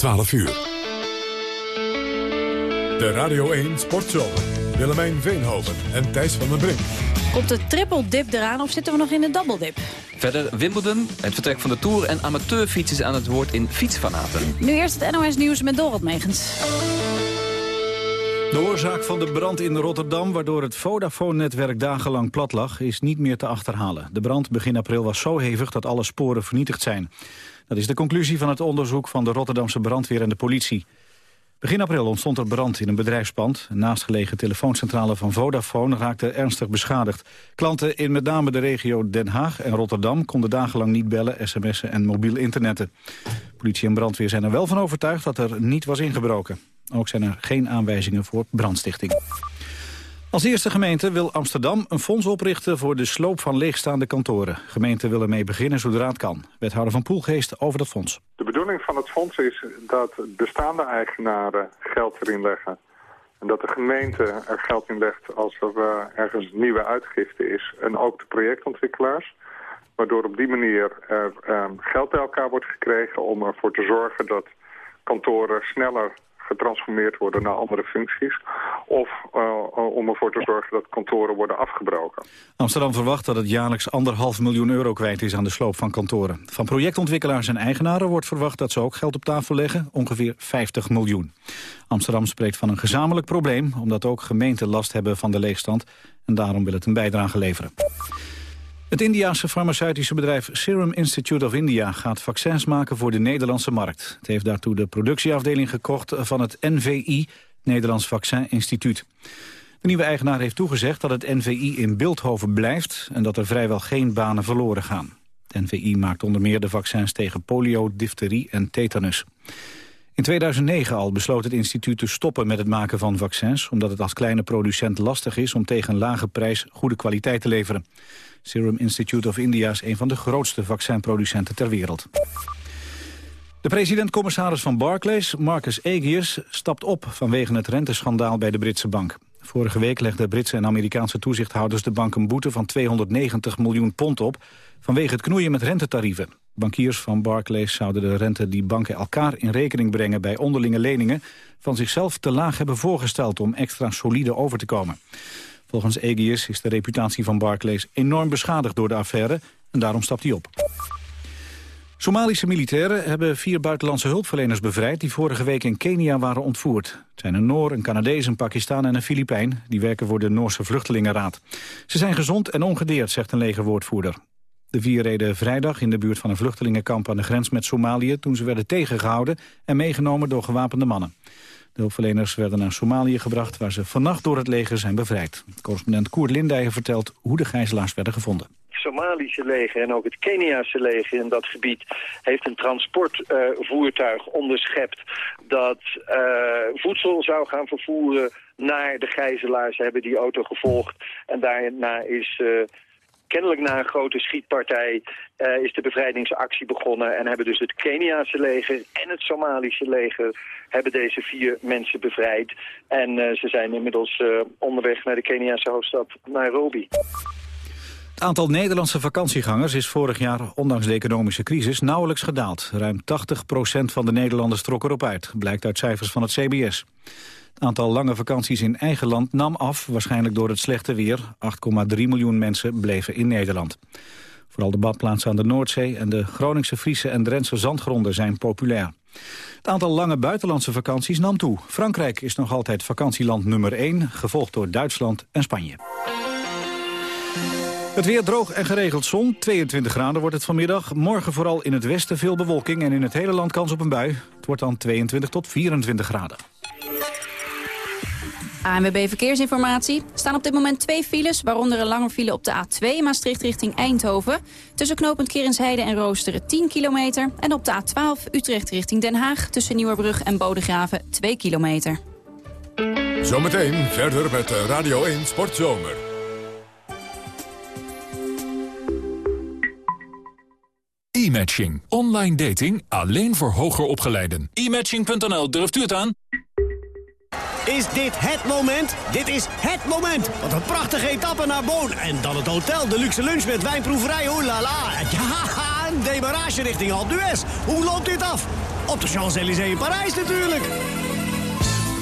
12 uur. De Radio 1 Sportshow. Willemijn Veenhoven en Thijs van den Brink. Komt de triple dip eraan of zitten we nog in de double dip? Verder Wimbledon, het vertrek van de Tour en amateurfietsers aan het woord in Fietsfanaten. Nu eerst het NOS Nieuws met Dorot Megens. De oorzaak van de brand in Rotterdam, waardoor het Vodafone-netwerk dagenlang plat lag, is niet meer te achterhalen. De brand begin april was zo hevig dat alle sporen vernietigd zijn. Dat is de conclusie van het onderzoek van de Rotterdamse brandweer en de politie. Begin april ontstond er brand in een bedrijfspand. Een naastgelegen telefooncentrale van Vodafone raakte ernstig beschadigd. Klanten in met name de regio Den Haag en Rotterdam... konden dagenlang niet bellen, sms'en en mobiel internetten. Politie en brandweer zijn er wel van overtuigd dat er niet was ingebroken. Ook zijn er geen aanwijzingen voor brandstichting. Als eerste gemeente wil Amsterdam een fonds oprichten voor de sloop van leegstaande kantoren. Gemeente wil ermee beginnen zodra het kan. Wethouder van Poelgeest over dat fonds. De bedoeling van het fonds is dat bestaande eigenaren geld erin leggen. En dat de gemeente er geld in legt als er uh, ergens nieuwe uitgifte is. En ook de projectontwikkelaars. Waardoor op die manier er uh, geld bij elkaar wordt gekregen om ervoor te zorgen dat kantoren sneller getransformeerd worden naar andere functies. Of uh, om ervoor te zorgen dat kantoren worden afgebroken. Amsterdam verwacht dat het jaarlijks anderhalf miljoen euro kwijt is aan de sloop van kantoren. Van projectontwikkelaars en eigenaren wordt verwacht dat ze ook geld op tafel leggen, ongeveer 50 miljoen. Amsterdam spreekt van een gezamenlijk probleem, omdat ook gemeenten last hebben van de leegstand. En daarom wil het een bijdrage leveren. Het Indiaanse farmaceutische bedrijf Serum Institute of India gaat vaccins maken voor de Nederlandse markt. Het heeft daartoe de productieafdeling gekocht van het NVI, Nederlands Vaccin Instituut. De nieuwe eigenaar heeft toegezegd dat het NVI in Beeldhoven blijft en dat er vrijwel geen banen verloren gaan. Het NVI maakt onder meer de vaccins tegen polio, difterie en tetanus. In 2009 al besloot het instituut te stoppen met het maken van vaccins... omdat het als kleine producent lastig is om tegen een lage prijs goede kwaliteit te leveren. Serum Institute of India is een van de grootste vaccinproducenten ter wereld. De president-commissaris van Barclays, Marcus Aegius, stapt op vanwege het renteschandaal bij de Britse bank. Vorige week legden Britse en Amerikaanse toezichthouders de bank een boete van 290 miljoen pond op vanwege het knoeien met rentetarieven. Bankiers van Barclays zouden de rente die banken elkaar in rekening brengen bij onderlinge leningen van zichzelf te laag hebben voorgesteld om extra solide over te komen. Volgens Aegius is de reputatie van Barclays enorm beschadigd door de affaire en daarom stapt hij op. Somalische militairen hebben vier buitenlandse hulpverleners bevrijd... die vorige week in Kenia waren ontvoerd. Het zijn een Noor, een Canadees, een Pakistan en een Filipijn. Die werken voor de Noorse Vluchtelingenraad. Ze zijn gezond en ongedeerd, zegt een legerwoordvoerder. De vier reden vrijdag in de buurt van een vluchtelingenkamp aan de grens met Somalië... toen ze werden tegengehouden en meegenomen door gewapende mannen. De hulpverleners werden naar Somalië gebracht... waar ze vannacht door het leger zijn bevrijd. Correspondent Koert Lindijen vertelt hoe de gijzelaars werden gevonden. Somalische leger en ook het Keniaanse leger in dat gebied heeft een transportvoertuig uh, onderschept dat uh, voedsel zou gaan vervoeren naar de gijzelaars. Ze hebben die auto gevolgd en daarna is... Uh, kennelijk na een grote schietpartij uh, is de bevrijdingsactie begonnen... en hebben dus het Keniaanse leger en het Somalische leger... hebben deze vier mensen bevrijd. En uh, ze zijn inmiddels uh, onderweg naar de Keniaanse hoofdstad Nairobi. Het aantal Nederlandse vakantiegangers is vorig jaar, ondanks de economische crisis, nauwelijks gedaald. Ruim 80% van de Nederlanders trok erop uit, blijkt uit cijfers van het CBS. Het aantal lange vakanties in eigen land nam af, waarschijnlijk door het slechte weer. 8,3 miljoen mensen bleven in Nederland. Vooral de badplaatsen aan de Noordzee en de Groningse, Friese en Drentse zandgronden zijn populair. Het aantal lange buitenlandse vakanties nam toe. Frankrijk is nog altijd vakantieland nummer 1, gevolgd door Duitsland en Spanje. Het weer droog en geregeld zon. 22 graden wordt het vanmiddag. Morgen vooral in het westen veel bewolking en in het hele land kans op een bui. Het wordt dan 22 tot 24 graden. ANWB Verkeersinformatie. Er staan op dit moment twee files, waaronder een lange file op de A2 Maastricht richting Eindhoven. Tussen knooppunt Kerensheide en Roosteren 10 kilometer. En op de A12 Utrecht richting Den Haag tussen Nieuwerbrug en Bodegraven 2 kilometer. Zometeen verder met Radio 1 Sportzomer. E-matching. Online dating alleen voor hoger opgeleiden. E-matching.nl, durft u het aan? Is dit het moment? Dit is het moment! Wat een prachtige etappe naar Boon. En dan het hotel, de luxe lunch met wijnproeverij, la. Ja, een demarage richting Alpe d'Huez. Hoe loopt dit af? Op de Champs-Élysées in Parijs natuurlijk.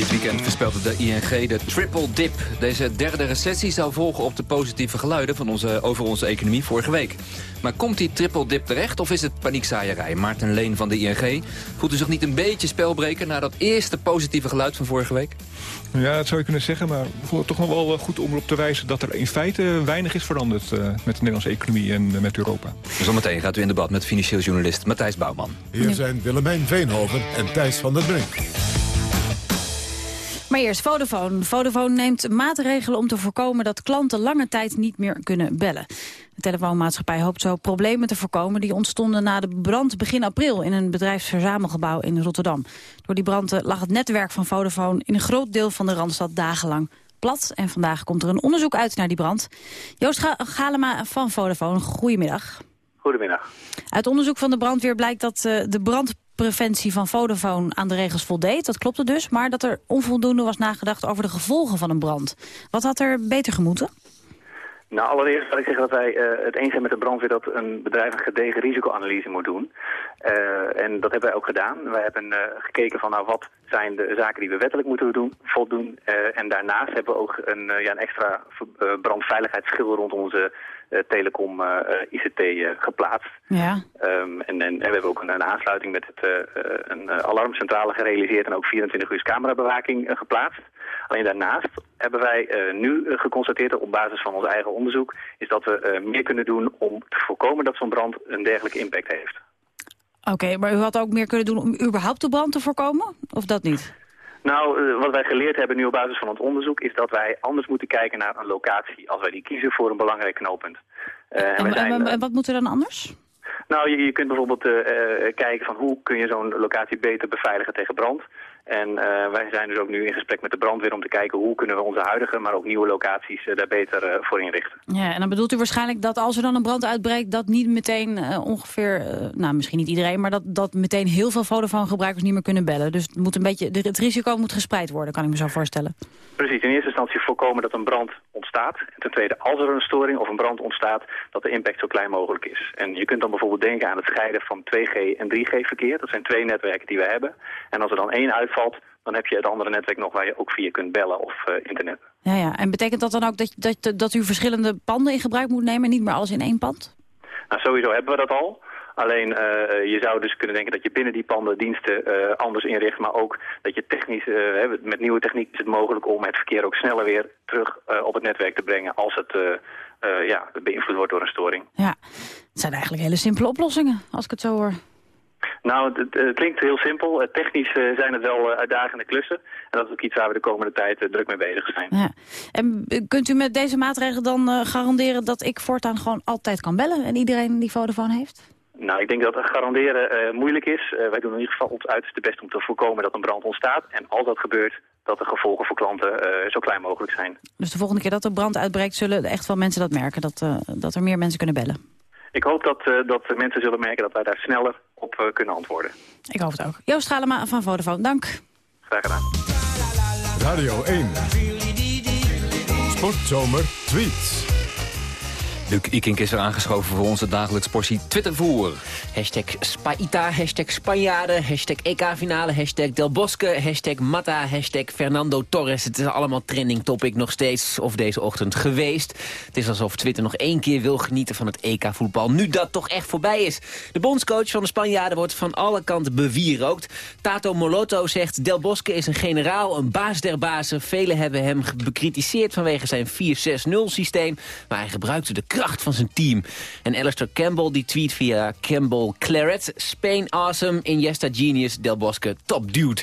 Dit weekend voorspelde de ING de triple dip. Deze derde recessie zou volgen op de positieve geluiden van onze, over onze economie vorige week. Maar komt die triple dip terecht of is het paniekzaaierij? Maarten Leen van de ING, voelt u zich niet een beetje spelbreken... na dat eerste positieve geluid van vorige week? Ja, dat zou je kunnen zeggen, maar ik vond het toch nog wel goed om erop te wijzen... dat er in feite weinig is veranderd uh, met de Nederlandse economie en uh, met Europa. Zometeen gaat u in debat met financieel journalist Matthijs Bouwman. Hier zijn Willemijn Veenhoven en Thijs van der Brink. Maar eerst Vodafone. Vodafone neemt maatregelen om te voorkomen dat klanten lange tijd niet meer kunnen bellen. De telefoonmaatschappij hoopt zo problemen te voorkomen die ontstonden na de brand begin april in een bedrijfsverzamelgebouw in Rotterdam. Door die brand eh, lag het netwerk van Vodafone in een groot deel van de Randstad dagenlang plat. En vandaag komt er een onderzoek uit naar die brand. Joost Galema van Vodafone, goedemiddag. Goedemiddag. Uit onderzoek van de brandweer blijkt dat uh, de brandpreventie van Vodafone aan de regels voldeed. Dat klopte dus, maar dat er onvoldoende was nagedacht over de gevolgen van een brand. Wat had er beter gemoeten? Nou, allereerst wil ik zeggen dat wij uh, het eens zijn met de brandweer dat een bedrijf een gedegen risicoanalyse moet doen. Uh, en dat hebben wij ook gedaan. Wij hebben uh, gekeken van nou wat zijn de zaken die we wettelijk moeten doen, voldoen. en daarnaast hebben we ook een, ja, een extra brandveiligheidsschil rond onze telecom ICT geplaatst. Ja. Um, en, en, we hebben ook een, een aansluiting met het, een alarmcentrale gerealiseerd en ook 24 uur camerabewaking geplaatst. Alleen daarnaast hebben wij nu geconstateerd, op basis van ons eigen onderzoek, is dat we meer kunnen doen om te voorkomen dat zo'n brand een dergelijke impact heeft. Oké, okay, maar u had ook meer kunnen doen om überhaupt de brand te voorkomen? Of dat niet? Nou, wat wij geleerd hebben nu op basis van het onderzoek... is dat wij anders moeten kijken naar een locatie... als wij die kiezen voor een belangrijk knooppunt. en, en, zijn, en wat moet er dan anders? Nou, je, je kunt bijvoorbeeld uh, kijken van hoe kun je zo'n locatie beter beveiligen tegen brand. En uh, wij zijn dus ook nu in gesprek met de brandweer om te kijken hoe kunnen we onze huidige, maar ook nieuwe locaties daar beter voor inrichten. Ja, en dan bedoelt u waarschijnlijk dat als er dan een brand uitbreekt, dat niet meteen ongeveer, nou misschien niet iedereen, maar dat, dat meteen heel veel Vodafone-gebruikers niet meer kunnen bellen. Dus het, moet een beetje, het risico moet gespreid worden, kan ik me zo voorstellen. Precies, in eerste instantie voorkomen dat een brand ontstaat. En ten tweede, als er een storing of een brand ontstaat, dat de impact zo klein mogelijk is. En je kunt dan bijvoorbeeld denken aan het scheiden van 2G en 3G-verkeer. Dat zijn twee netwerken die we hebben. En als er dan één uitvalt, dan heb je het andere netwerk nog waar je ook via kunt bellen of uh, internet. Ja, ja, en betekent dat dan ook dat, dat, dat u verschillende panden in gebruik moet nemen en niet meer alles in één pand? Nou, sowieso hebben we dat al. Alleen uh, je zou dus kunnen denken dat je binnen die panden diensten uh, anders inricht. Maar ook dat je technisch, uh, met nieuwe techniek is het mogelijk om het verkeer ook sneller weer terug op het netwerk te brengen als het ja, beïnvloed wordt door een storing. Ja, het zijn eigenlijk hele simpele oplossingen als ik het zo hoor. Nou, het, het, klinkt heel simpel. Technisch uh, zijn het wel uh, uitdagende klussen. En dat is ook iets waar we de komende tijd uh, druk mee bezig zijn. Ja. En kunt u met deze maatregelen dan garanderen dat ik voortaan gewoon altijd kan bellen... en iedereen die Vodafone heeft? Nou, ik denk dat garanderen moeilijk is. wij doen in ieder geval ons uiterste best om te voorkomen dat een brand ontstaat. En als dat gebeurt, dat de gevolgen voor klanten zo klein mogelijk zijn. Dus de volgende keer dat er brand uitbreekt, zullen echt wel mensen dat merken? Dat, dat er meer mensen kunnen bellen? Ik hoop dat, uh, dat mensen zullen merken dat wij daar sneller op uh, kunnen antwoorden. Ik hoop het ook. Joost Schalema van Vodafone, dank. Graag gedaan. Radio 1. Sportzomer tweets. Luc Ikink is er aangeschoven voor onze dagelijks portie Twittervoer. Hashtag Spaita, hashtag Spanjaarden, hashtag EK-finale, hashtag Del Bosque, hashtag Mata, hashtag Fernando Torres. Het is allemaal trending topic nog steeds, of deze ochtend geweest. Het is alsof Twitter nog één keer wil genieten van het EK-voetbal, nu dat toch echt voorbij is. De bondscoach van de Spanjaarden wordt van alle kanten bewierookt. Tato Moloto zegt, Del Bosque is een generaal, een baas der bazen. Velen hebben hem bekritiseerd vanwege zijn 4-6-0-systeem, maar hij gebruikte de kracht van zijn team. En Alistair Campbell die tweet via Campbell Claret. Spain awesome, Iniesta genius, Del Bosque top dude.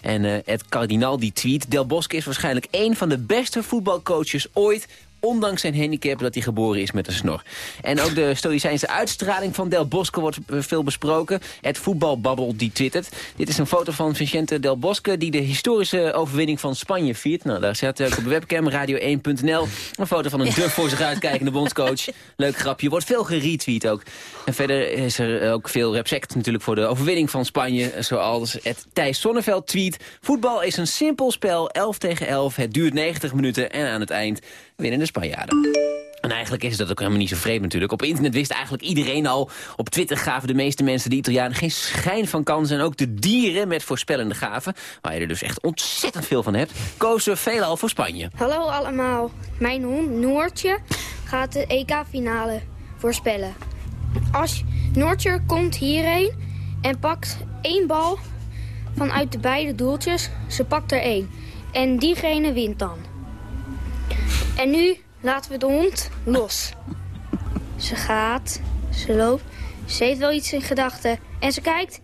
En uh, Ed Cardinal die tweet... Del Bosque is waarschijnlijk een van de beste voetbalcoaches ooit... ondanks zijn handicap dat hij geboren is met een snor. En ook de stoïcijnse uitstraling van Del Bosque wordt eh, veel besproken. Het voetbalbabbel die twittert. Dit is een foto van Vicente Del Bosque die de historische overwinning van Spanje viert. Nou, daar zet ook op de webcam radio1.nl een foto van een duf voor zich uitkijkende bondscoach. Leuk grapje, wordt veel geretweet ook. En verder is er ook veel respect natuurlijk voor de overwinning van Spanje. Zoals het Thijs Sonneveld tweet. Voetbal is een simpel spel, 11 tegen 11. Het duurt 90 minuten en aan het eind winnen de Spanjaarden. En eigenlijk is dat ook helemaal niet zo vreemd natuurlijk. Op internet wist eigenlijk iedereen al. Op Twitter gaven de meeste mensen de Italianen geen schijn van kans. En ook de dieren met voorspellende gaven, waar je er dus echt ontzettend veel van hebt, kozen veelal voor Spanje. Hallo allemaal, mijn hond Noortje gaat de EK-finale voorspellen. Als Noortje komt hierheen en pakt één bal vanuit de beide doeltjes. Ze pakt er één. En diegene wint dan. En nu laten we de hond los. Ze gaat, ze loopt, ze heeft wel iets in gedachten. En ze kijkt,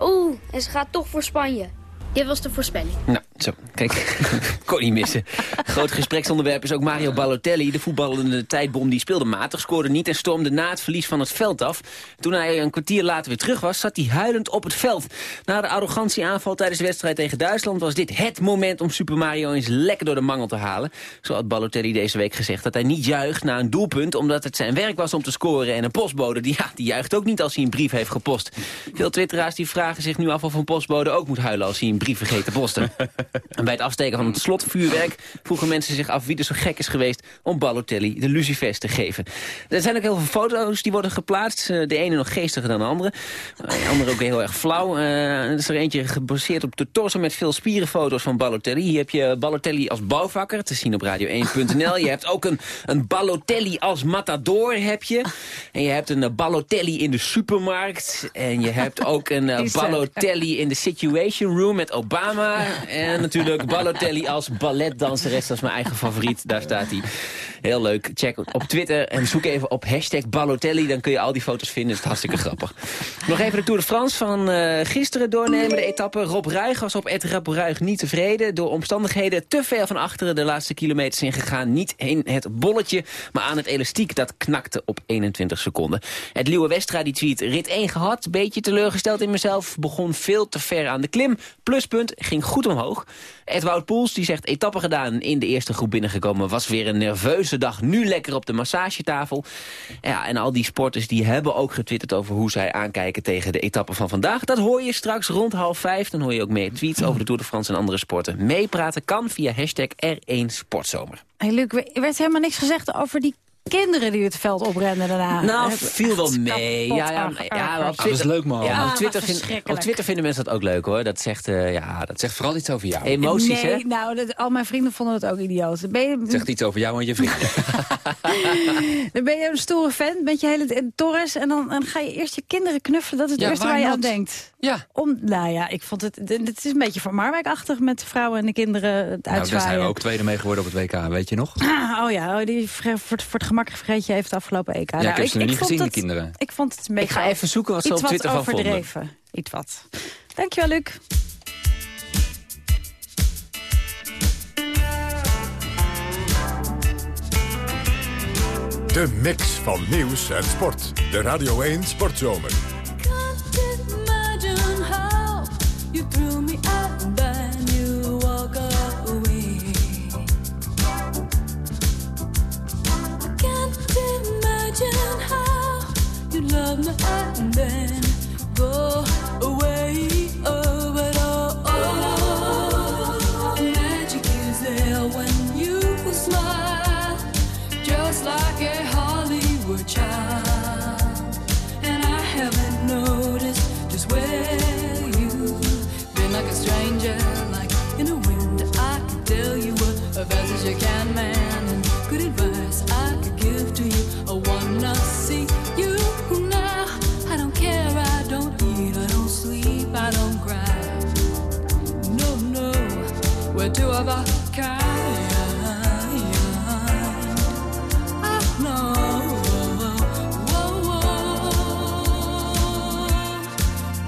oeh, en ze gaat toch voor Spanje. Dit was de voorspelling. Nou, zo, kijk, kon niet missen. Groot gespreksonderwerp is ook Mario Balotelli. De voetballende tijdbom die speelde matig, scoorde niet... en stormde na het verlies van het veld af. Toen hij een kwartier later weer terug was, zat hij huilend op het veld. Na de arrogantieaanval tijdens de wedstrijd tegen Duitsland... was dit het moment om Super Mario eens lekker door de mangel te halen. Zo had Balotelli deze week gezegd dat hij niet juicht na een doelpunt... omdat het zijn werk was om te scoren. En een postbode, die, ja, die juicht ook niet als hij een brief heeft gepost. Veel twitteraars die vragen zich nu af of een postbode ook moet huilen... als hij een brief vergeet te posten. En bij het afsteken van het slotvuurwerk vroegen mensen zich af wie er zo gek is geweest om Balotelli de lucifers te geven. Er zijn ook heel veel foto's die worden geplaatst. Eh, De ene nog geestiger dan de andere. Eh, De andere ook heel erg flauw. Eh, Er is er eentje gebaseerd op de torso met veel spierenfoto's van Balotelli. Hier heb je Balotelli als bouwvakker, te zien op radio1.nl. Je hebt ook een, een Balotelli als matador, heb je. En je hebt een Balotelli in de supermarkt. En je hebt ook een. Balotelli in de Situation Room met Obama. En natuurlijk Balotelli als balletdanseres. Dat is mijn eigen favoriet. Daar staat hij. Heel leuk. Check op Twitter en zoek even op hashtag Balotelli. Dan kun je al die foto's vinden. Dat is hartstikke grappig. Nog even de Tour de France van eh, gisteren doornemen. De etappe. Rob Ruig was op Ed niet tevreden. Door omstandigheden te ver van achteren de laatste kilometers ingegaan. Niet in het bolletje, maar aan het elastiek. Dat knakte op 21 seconden. Het Liewe Westra die tweet rit 1 gehad. Beetje teleurgesteld in mezelf. Begon veel te ver aan de klim. Pluspunt, ging goed omhoog. Edwoud Poels die zegt etappe gedaan. In de eerste groep binnengekomen. Was weer een nerveuze dag. Nu lekker op de massagetafel. Ja, en al die sporters die hebben ook getwitterd over hoe zij aankijken tegen de etappe van vandaag. Dat hoor je straks rond half vijf. Dan hoor je ook meer tweets over de Tour de France en andere sporten. Meepraten kan via hashtag R1 Sportzomer. Hey Luc, er werd helemaal niks gezegd over die kinderen die het veld oprenden daarna. Nou, Het- viel wel mee. kapot Ja, ja, ja, op dat is leuk, man. Ja, op, Twitter. Twitter vinden mensen dat ook leuk, hoor. Dat zegt, eh, ja, dat Zegt vooral iets over jou. emoties, nee, hè? nou, dat, al mijn vrienden vonden het ook idioot. Ben je, Het zegt iets over jou en je vrienden. dan ben je een stoere fan met je hele Torres... en dan, dan ga je eerst je kinderen knuffelen. Dat is het Ja, eerste waar je not? aan denkt. ja. Om, nou ja, ik vond het... Het is een beetje van Marwijk-achtig met de vrouwen en de kinderen het Nou, daar zijn we ook tweede mee geworden op het WK, weet je nog? Ah, oh ja, oh, die voor, voor het gemak vergeet je even het afgelopen EK. Ja, ik Nou, heb ze nog niet vond gezien, het- die kinderen. Ik vond het een beetje... Ik ga even zoeken wat ze op Twitter wat van vonden. overdreven. Iets wat. Dankjewel, Luc. De mix van nieuws en sport. De Radio 1 Sportzomer. Love me and then go two of a kind. I know.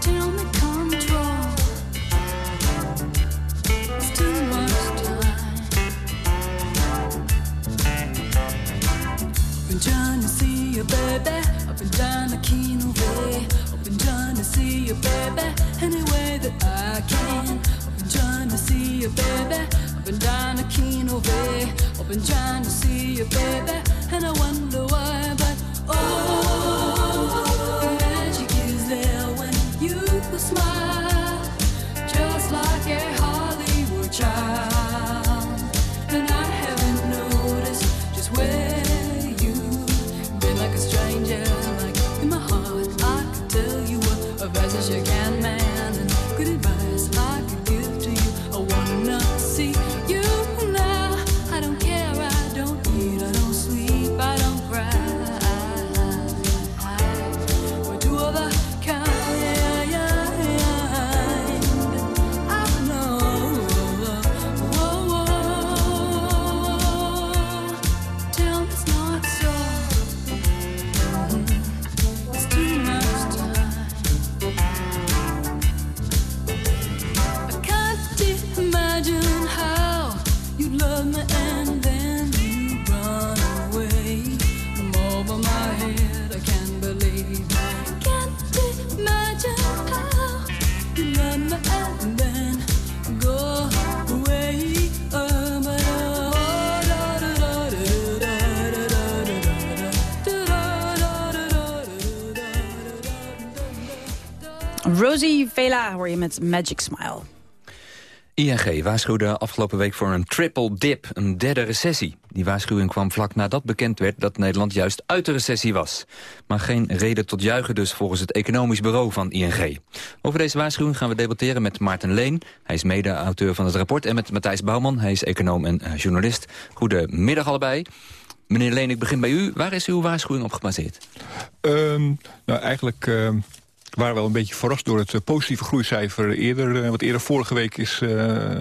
Tell me control. It's too much time. Been trying to see you, baby. I've been trying to keen away. I've been trying to see you, baby. You, baby. I've been down the Kino Way. I've been trying to see you, baby, and I wonder why, Vela hoor je met Magic Smile. ING waarschuwde afgelopen week voor een triple dip, een derde recessie. Die waarschuwing kwam vlak nadat bekend werd dat Nederland juist uit de recessie was. Maar geen reden tot juichen dus volgens het economisch bureau van ING. Over deze waarschuwing gaan we debatteren met Maarten Leen. Hij is mede-auteur van het rapport. En met Matthijs Bouwman, hij is econoom en eh, journalist. Goedemiddag allebei. Meneer Leen, ik begin bij u. Waar is uw waarschuwing op gebaseerd? Ehm, nou, eigenlijk ehm, waren we wel een beetje verrast door het eh, positieve groeicijfer eerder, eh, wat eerder vorige week is eh,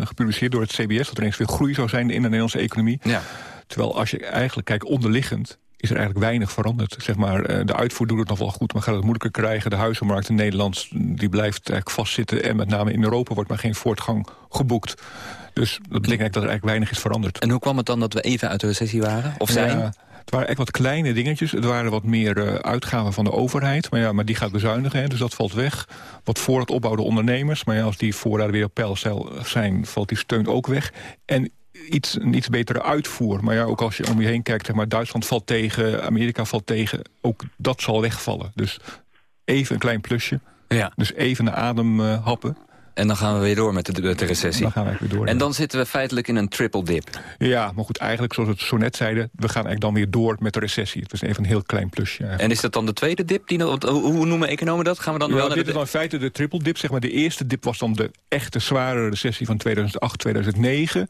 gepubliceerd door het CBS, dat er eens weer groei zou zijn in de Nederlandse economie. Ja. Terwijl als je eigenlijk kijkt onderliggend, is er eigenlijk weinig veranderd. Zeg maar, de uitvoer doet het nog wel goed, maar gaat het moeilijker krijgen. De huizenmarkt in Nederland die blijft eigenlijk vastzitten. En met name in Europa wordt maar geen voortgang geboekt. Dus dat betekent eigenlijk dat er eigenlijk weinig is veranderd. En hoe kwam het dan dat we even uit de recessie waren? Of zijn? Ja, het waren echt wat kleine dingetjes. Het waren wat meer eh, uitgaven van de overheid. Maar ja, maar die gaat bezuinigen, hè, dus dat valt weg. Wat voorraad opbouwde ondernemers. Maar ja, als die voorraden weer op peil zijn, valt die steun ook weg. En iets, een iets betere uitvoer. Maar ja, ook als je om je heen kijkt, zeg maar, Duitsland valt tegen, Amerika valt tegen. Ook dat zal wegvallen. Dus even een klein plusje. Ja. Dus even de adem eh, happen. En dan gaan we weer door met de, de recessie. Dan gaan we eigenlijk weer door. En dan zitten we feitelijk in een triple dip. Ja, maar goed, eigenlijk zoals we het zo net zeiden... we gaan eigenlijk dan weer door met de recessie. Het is even een heel klein plusje. eigenlijk. En is dat dan de tweede dip? Die, want, hoe, hoe noemen economen dat? Gaan we dan Ja, wel dit de- is dan in feite de triple dip. Zeg maar. De eerste dip was dan de echte zware recessie van 2008, 2009.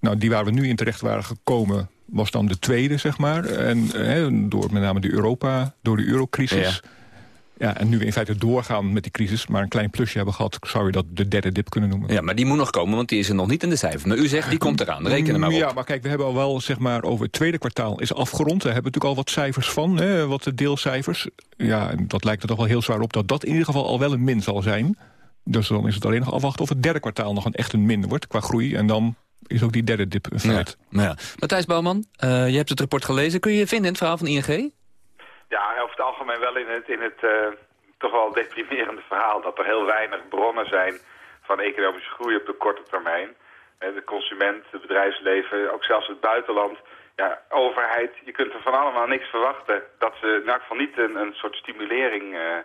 Nou, die waar we nu in terecht waren gekomen was dan de tweede, zeg maar. En eh, door met name de Europa, door de eurocrisis. Ja. En nu we in feite doorgaan met die crisis... maar een klein plusje hebben gehad... zou je dat de derde dip kunnen noemen. Ja, maar die moet nog komen, want die is er nog niet in de cijfers. Maar u zegt, die komt eraan. Reken er maar op. Ja, maar kijk, we hebben al wel, zeg maar, over het tweede kwartaal is afgerond. Daar hebben we natuurlijk al wat cijfers van, hè, wat deelcijfers. Ja, en dat lijkt er toch wel heel zwaar op dat dat in ieder geval al wel een min zal zijn. Dus dan is het alleen nog afwachten of het derde kwartaal nog een echt een min wordt qua groei. En dan is ook die derde dip een feit. Ja, ja. Matthijs Bouwman, eh, je hebt het rapport gelezen. Kun je je vinden in het verhaal van ING? Ja, over het algemeen wel in het, in het eh, toch wel deprimerende verhaal... dat er heel weinig bronnen zijn van economische groei op de korte termijn. Eh, de consument, het bedrijfsleven, ook zelfs het buitenland... Ja, overheid, je kunt er van allemaal niks verwachten. Dat ze in elk geval niet een, een soort stimulering eh,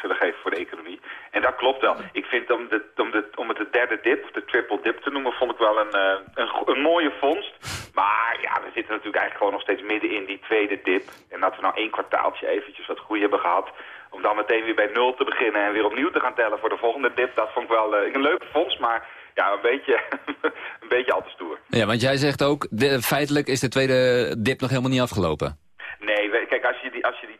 zullen geven voor de economie. En dat klopt wel. Ik vind om, de, om, de, om het de derde dip, of de triple dip te noemen, vond ik wel een, eh, een, mooie vondst. Maar ja, we zitten natuurlijk eigenlijk gewoon nog steeds midden in die tweede dip. En dat we nou één kwartaaltje eventjes wat groei hebben gehad, om dan meteen weer bij nul te beginnen en weer opnieuw te gaan tellen voor de volgende dip, dat vond ik wel eh, een leuke vondst, maar ja, een beetje, een beetje al te stoer. Ja, want jij zegt ook, de- feitelijk is de tweede dip nog helemaal niet afgelopen. Nee, kijk, als je die, als je die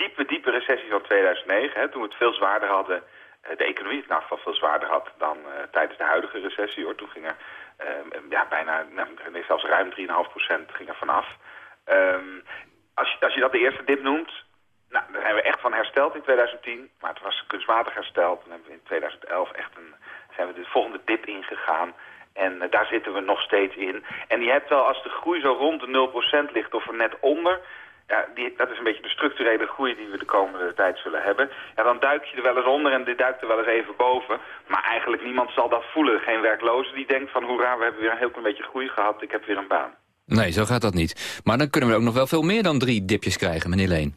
diepe, diepe recessie van 2009, hè, toen we het veel zwaarder hadden, eh, de economie het geval veel zwaarder had dan eh, tijdens de huidige recessie, hoor. Toen ging er eh, ja, bijna, nou, nee, zelfs ruim 3,5% ging er vanaf. Ehm, als, je, als je dat de eerste dip noemt, nou, daar zijn we echt van hersteld in 2010, maar het was kunstmatig hersteld. Toen hebben we in 2011 echt een, zijn we de volgende dip ingegaan. En daar zitten we nog steeds in. En je hebt wel, als de groei zo rond de 0% ligt of er net onder... ja, die, dat is een beetje de structurele groei die we de komende tijd zullen hebben. Ja, dan duik je er wel eens onder en dit duikt er wel eens even boven. Maar eigenlijk niemand zal dat voelen. Geen werkloze die denkt van hoera, we hebben weer een heel klein beetje groei gehad, ik heb weer een baan. Nee, zo gaat dat niet. Maar dan kunnen we ook nog wel veel meer dan drie dipjes krijgen, meneer Leen.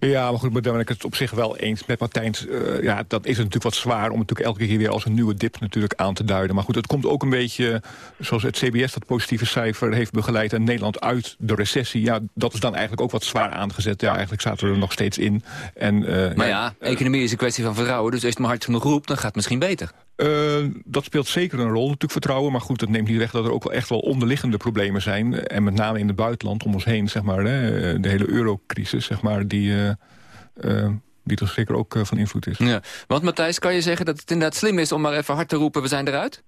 Ja, maar goed, maar daar ben ik het op zich wel eens met Martijn. Eh, ja, dat is natuurlijk wat zwaar om natuurlijk elke keer weer als een nieuwe dip natuurlijk aan te duiden. Maar goed, het komt ook een beetje, zoals het CBS dat positieve cijfer heeft begeleid... en Nederland uit de recessie. Ja, dat is dan eigenlijk ook wat zwaar aangezet. Ja, eigenlijk zaten we er nog steeds in. En, eh, Maar ja, economie is een kwestie van vertrouwen. Dus als je het maar hard genoeg roept, dan gaat het misschien beter. Eh, dat speelt zeker een rol, natuurlijk vertrouwen. Maar goed, dat neemt niet weg dat er ook wel echt wel onderliggende problemen zijn. En met name in het buitenland om ons heen, zeg maar. Hè, de hele eurocrisis, zeg maar, die, eh, eh, die toch zeker ook van invloed is. Ja. Want Matthijs, kan je zeggen dat het inderdaad slim is om maar even hard te roepen... we zijn eruit?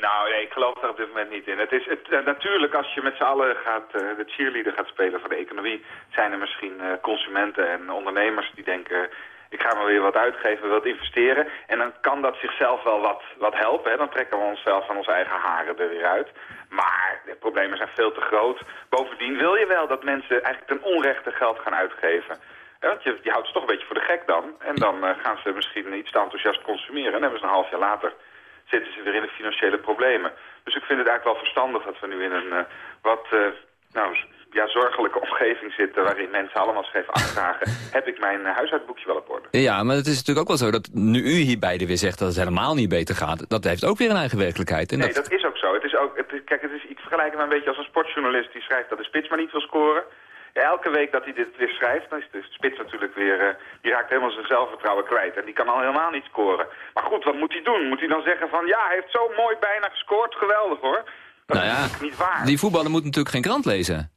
Nou, nee, ik geloof daar op dit moment niet in. Het is het, natuurlijk, als je met z'n allen gaat, eh, de cheerleader gaat spelen voor de economie... zijn er misschien eh, consumenten en ondernemers die denken... ik ga maar weer wat uitgeven, wat investeren. En dan kan dat zichzelf wel wat, wat helpen. Hè? Dan trekken we onszelf van onze eigen haren er weer uit. Maar de problemen zijn veel te groot. Bovendien wil je wel dat mensen eigenlijk ten onrechte geld gaan uitgeven... Want je, je houdt ze toch een beetje voor de gek dan. En dan eh, gaan ze misschien iets te enthousiast consumeren. En dan hebben ze een half jaar later zitten ze weer in de financiële problemen. Dus ik vind het eigenlijk wel verstandig dat we nu in een eh, wat eh, nou, ja, zorgelijke omgeving zitten... waarin mensen allemaal scheef afvragen... heb ik mijn huishoudboekje wel op orde? Ja, maar het is natuurlijk ook wel zo dat nu u hier beiden weer zegt... dat het helemaal niet beter gaat, dat heeft ook weer een eigen werkelijkheid. En Nee, dat... dat is ook zo. Het is ook, het, is- kijk, het is, ik vergelijk het maar een beetje als een sportjournalist... die schrijft dat de spits maar niet wil scoren... Ja, elke week dat hij dit weer schrijft, dan is de spits natuurlijk weer... eh, die raakt helemaal zijn zelfvertrouwen kwijt. En die kan al helemaal niet scoren. Maar goed, wat moet hij doen? Moet hij dan zeggen van... ja, hij heeft zo mooi bijna gescoord, geweldig hoor. Dat nou is ja, natuurlijk niet waar. die voetballer moet natuurlijk geen krant lezen.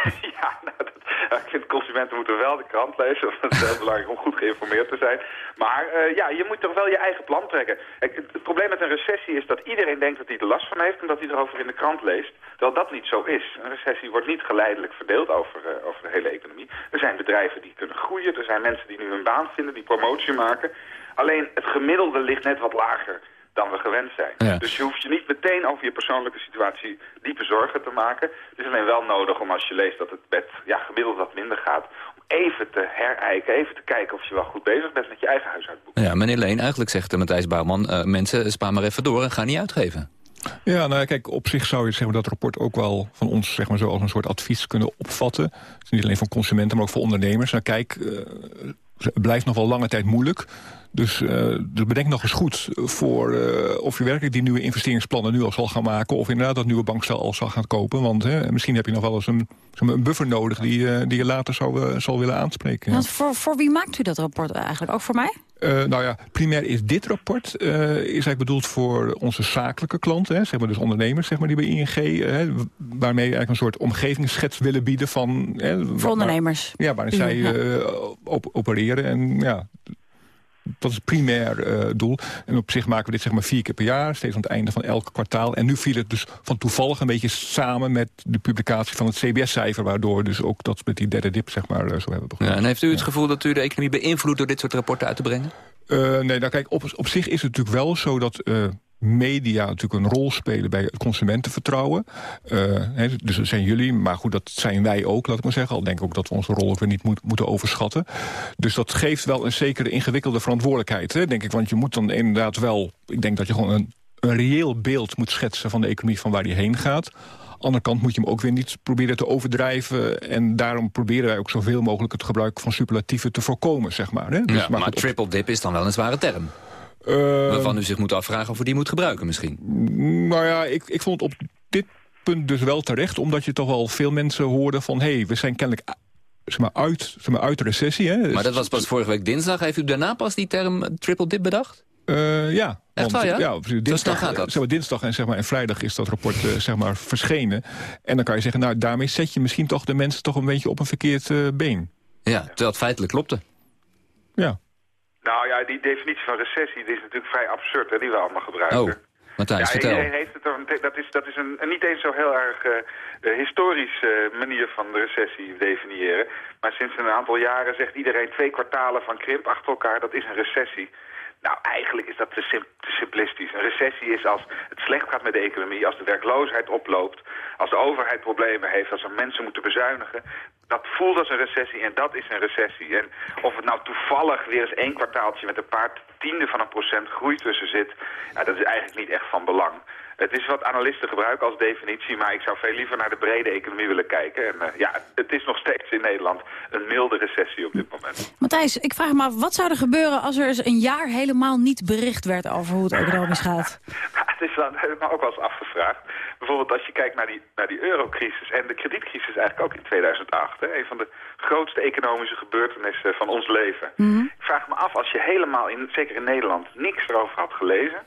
Ja, nou, dat, ik vind consumenten moeten wel de krant lezen. Het is heel belangrijk om goed geïnformeerd te zijn. Maar eh, ja, je moet toch wel je eigen plan trekken. Het, probleem met een recessie is dat iedereen denkt dat hij er last van heeft... en dat hij erover in de krant leest. Terwijl dat niet zo is. Een recessie wordt niet geleidelijk verdeeld over, eh, over de hele economie. Er zijn bedrijven die kunnen groeien. Er zijn mensen die nu een baan vinden, die promotie maken. Alleen het gemiddelde ligt net wat lager dan we gewend zijn. Ja. Dus je hoeft je niet meteen over je persoonlijke situatie diepe zorgen te maken. Het is alleen wel nodig om als je leest dat het met ja, gemiddeld wat minder gaat... om even te herijken, even te kijken of je wel goed bezig bent met je eigen huishoudboek. Ja, meneer Leen, eigenlijk zegt uh, Matthijs Bouwman... eh, mensen, spaar maar even door en ga niet uitgeven. Ja, nou ja, kijk, op zich zou je zeg maar, dat rapport ook wel van ons zeg maar, zo als een soort advies kunnen opvatten. Het is niet alleen voor consumenten, maar ook voor ondernemers. Nou kijk, eh, blijft nog wel lange tijd moeilijk. Dus, uh, dus bedenk nog eens goed voor uh, of je werkelijk die nieuwe investeringsplannen nu al zal gaan maken. Of inderdaad dat nieuwe bankstel al zal gaan kopen. Want hè, misschien heb je nog wel eens een, een buffer nodig die, uh, die je later zou, zal willen aanspreken. Want voor, voor wie maakt u dat rapport eigenlijk? Ook voor mij? Uh, nou ja, primair is dit rapport uh, is eigenlijk bedoeld voor onze zakelijke klanten, hè, zeg maar dus ondernemers, zeg maar die bij ING, hè, waarmee we eigenlijk een soort omgevingsschets willen bieden van. Hè, voor ondernemers. Ja, waarin zij op opereren en ja. Dat is het primair uh, doel. En op zich maken we dit zeg maar vier keer per jaar, steeds aan het einde van elk kwartaal. En nu viel het dus van toevallig een beetje samen met de publicatie van het CBS-cijfer, waardoor dus ook dat met die derde dip zeg maar zo hebben begonnen. Ja, en heeft u het ja. gevoel dat u de economie beïnvloedt door dit soort rapporten uit te brengen? Uh, nee, nou kijk, op, op zich is het natuurlijk wel zo dat uh, media natuurlijk een rol spelen bij het consumentenvertrouwen. Uh, he, dus dat zijn jullie, maar goed, dat zijn wij ook, laat ik maar zeggen. Al denk ik ook dat we onze rol ook weer niet moet, moeten overschatten. Dus dat geeft wel een zekere ingewikkelde verantwoordelijkheid, hè, denk ik. Want je moet dan inderdaad wel, ik denk dat je gewoon een, een reëel beeld moet schetsen van de economie van waar die heen gaat. andere kant moet je hem ook weer niet proberen te overdrijven. En daarom proberen wij ook zoveel mogelijk het gebruik van superlatieven te voorkomen, zeg maar. Hè? Dus ja, maar, maar triple dip is dan wel een zware term. Uh, Waarvan u zich moet afvragen of u die moet gebruiken misschien. Nou ja, ik, ik vond het op dit punt dus wel terecht. Omdat je toch wel veel mensen hoorde van... hé, hey, we zijn kennelijk zeg maar, uit, zeg maar, uit recessie. Hè. Maar dat was pas vorige week dinsdag. Heeft u daarna pas die term triple dip bedacht? Uh, ja. Echt waar, ja? ja dinsdag, gaat dat. Zeg maar, dinsdag en, zeg maar, en vrijdag is dat rapport uh, zeg maar, verschenen. En dan kan je zeggen, nou, daarmee zet je misschien toch de mensen toch een beetje op een verkeerd uh, been. Ja, terwijl het feitelijk klopte. Ja. Nou ja, die definitie van recessie die is natuurlijk vrij absurd, hè, die we allemaal gebruiken. Oh, Matthijs, ja, vertel. Iedereen heeft het, dat is, dat is een, een niet eens zo heel erg uh, historische uh, manier van de recessie definiëren. Maar sinds een aantal jaren zegt iedereen twee kwartalen van krimp achter elkaar, dat is een recessie. Nou, eigenlijk is dat te, sim- te simplistisch. Een recessie is als het slecht gaat met de economie, als de werkloosheid oploopt, als de overheid problemen heeft, als er mensen moeten bezuinigen. Dat voelt als een recessie en dat is een recessie. En of het nou toevallig weer eens één kwartaaltje met een paar tienden van een procent groei tussen zit, ja, dat is eigenlijk niet echt van belang. Het is wat analisten gebruiken als definitie, maar ik zou veel liever naar de brede economie willen kijken. En eh, ja, het is nog steeds in Nederland een milde recessie op dit moment. Matthijs, ik vraag me af, wat zou er gebeuren als er eens een jaar helemaal niet bericht werd over hoe het economisch gaat? Het is dan, heb ik me ook wel eens afgevraagd. Bijvoorbeeld als je kijkt naar die, naar die eurocrisis en de kredietcrisis eigenlijk ook in 2008. Hè, een van de grootste economische gebeurtenissen van ons leven. Ik vraag me af, als je helemaal, in, zeker in Nederland, niks erover had gelezen...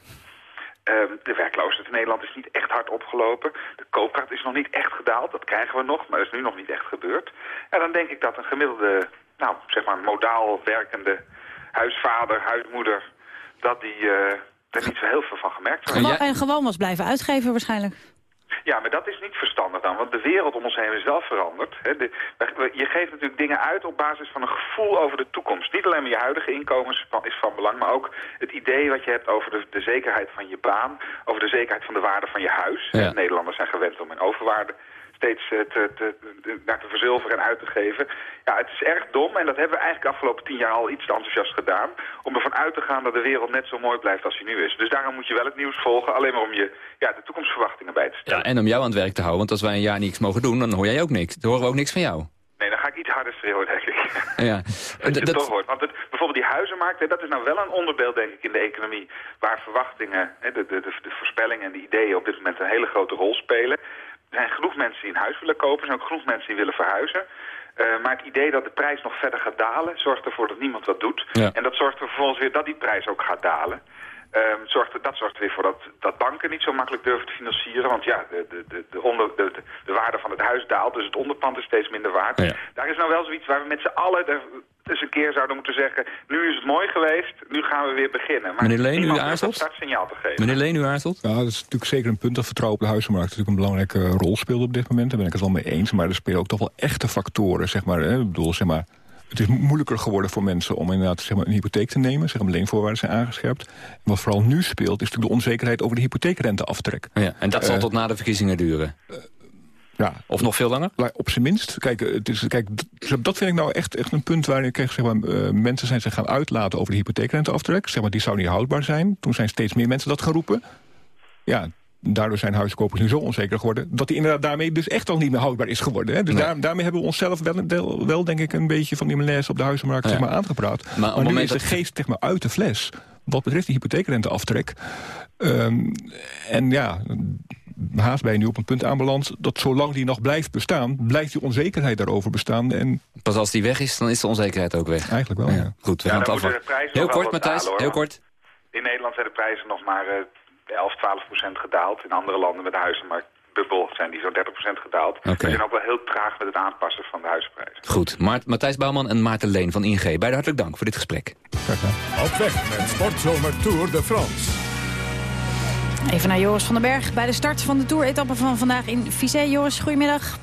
Ehm, de werkloosheid in Nederland is niet echt hard opgelopen. De koopkracht is nog niet echt gedaald. Dat krijgen we nog, maar dat is nu nog niet echt gebeurd. En dan denk ik dat een gemiddelde, nou, zeg maar modaal werkende huisvader, huismoeder... dat die eh er niet zo heel veel van gemerkt hebben. en gewoon was blijven uitgeven waarschijnlijk. Ja, maar dat is niet verstandig dan, want de wereld om ons heen is wel veranderd. Hè. De, je geeft natuurlijk dingen uit op basis van een gevoel over de toekomst. Niet alleen maar je huidige inkomen is van- is van belang, maar ook het idee wat je hebt over de, de zekerheid van je baan, over de zekerheid van de waarde van je huis. Ja. Nederlanders zijn gewend om in overwaarde steeds eh, te, naar te verzilveren en uit te geven. Ja, het is erg dom en dat hebben we eigenlijk de afgelopen tien jaar al iets te enthousiast gedaan. Om ervan uit te gaan dat de wereld net zo mooi blijft als die nu is. Dus daarom moet je wel het nieuws volgen, alleen maar om je ja, de toekomstverwachtingen bij te stellen. Ja, en om jou aan het werk te houden, want als wij een jaar niks mogen doen, dan hoor jij ook niks. Dan horen we ook niks van jou. Nee, dan ga ik iets harder schreeuwen, denk ik. Ja. dat je het toch hoort. Want het, bijvoorbeeld die huizenmarkt, hè, dat is nou wel een onderbeeld, denk ik, in de economie... waar verwachtingen, hè, de, de, de, de voorspellingen en de ideeën op dit moment een hele grote rol spelen. Er zijn genoeg mensen die een huis willen kopen, er zijn ook genoeg mensen die willen verhuizen. Eh, maar het idee dat de prijs nog verder gaat dalen, zorgt ervoor dat niemand wat doet. Ja. En dat zorgt er vervolgens weer dat die prijs ook gaat dalen. Ehm, zorgt, dat zorgt er weer voor dat, dat banken niet zo makkelijk durven te financieren. Want ja, de, de, de, de, onder, de, de, de waarde van het huis daalt, dus het onderpand is steeds minder waard. Ja. Daar is nou wel zoiets waar we met z'n allen eens een keer zouden moeten zeggen... nu is het mooi geweest, nu gaan we weer beginnen. Maar Meneer Leen, u aarzelt? startsignaal te geven. Meneer Leen, u aarzelt? Ja, dat is natuurlijk zeker een punt dat vertrouwen op de huizenmarkt natuurlijk een belangrijke rol speelt op dit moment. Daar ben ik het wel mee eens. Maar er spelen ook toch wel echte factoren, zeg maar. Hè. Ik bedoel, zeg maar, het is moeilijker geworden voor mensen om inderdaad zeg maar, een hypotheek te nemen. Zeg maar, leenvoorwaarden zijn aangescherpt. En wat vooral nu speelt, is natuurlijk de onzekerheid over de hypotheekrenteaftrek. Ja, en dat zal Eh, tot na de verkiezingen duren. Ja. Of nog veel langer? La- Op zijn minst. Kijk, het is, kijk, dat vind ik nou echt, echt een punt waar ik zeg maar, eh, mensen zijn zich gaan uitlaten over de hypotheekrenteaftrek. Zeg maar, die zou niet houdbaar zijn. Toen zijn steeds meer mensen dat gaan roepen. Ja, daardoor zijn huiskopers nu zo onzeker geworden... dat die inderdaad daarmee dus echt al niet meer houdbaar is geworden. Hè? Dus Nee. daar, daarmee hebben we onszelf wel, wel, wel, denk ik, een beetje van die malaise op de huizenmarkt Ja. zeg maar, aangepraat. Maar Maar, het nu is de geest zeg maar, uit de fles. Wat betreft die hypotheekrenteaftrek. Ehm, en ja, haast ben je nu op een punt aanbeland... dat zolang die nog blijft bestaan, blijft die onzekerheid daarover bestaan. En Pas als die weg is, dan is de onzekerheid ook weg. eigenlijk wel, ja. Goed, we Ja, gaan het dan moeten afwachten. de prijzen Heel kort, Matthijs, dalen, heel kort. In Nederland zijn de prijzen nog maar eh 11, 12 procent gedaald. In andere landen met de huizenmarktbubbel zijn die zo'n 30 procent gedaald. Oké. We zijn ook wel heel traag met het aanpassen van de huizenprijzen. Goed, Maart, Matthijs Bouwman en Maarten Leen van ING. Beide hartelijk dank voor dit gesprek. Op weg met Sportzomer Tour de France. Even naar Joris van den Berg bij de start van de Tour-etappe van vandaag in Vizé. Joris, goedemiddag.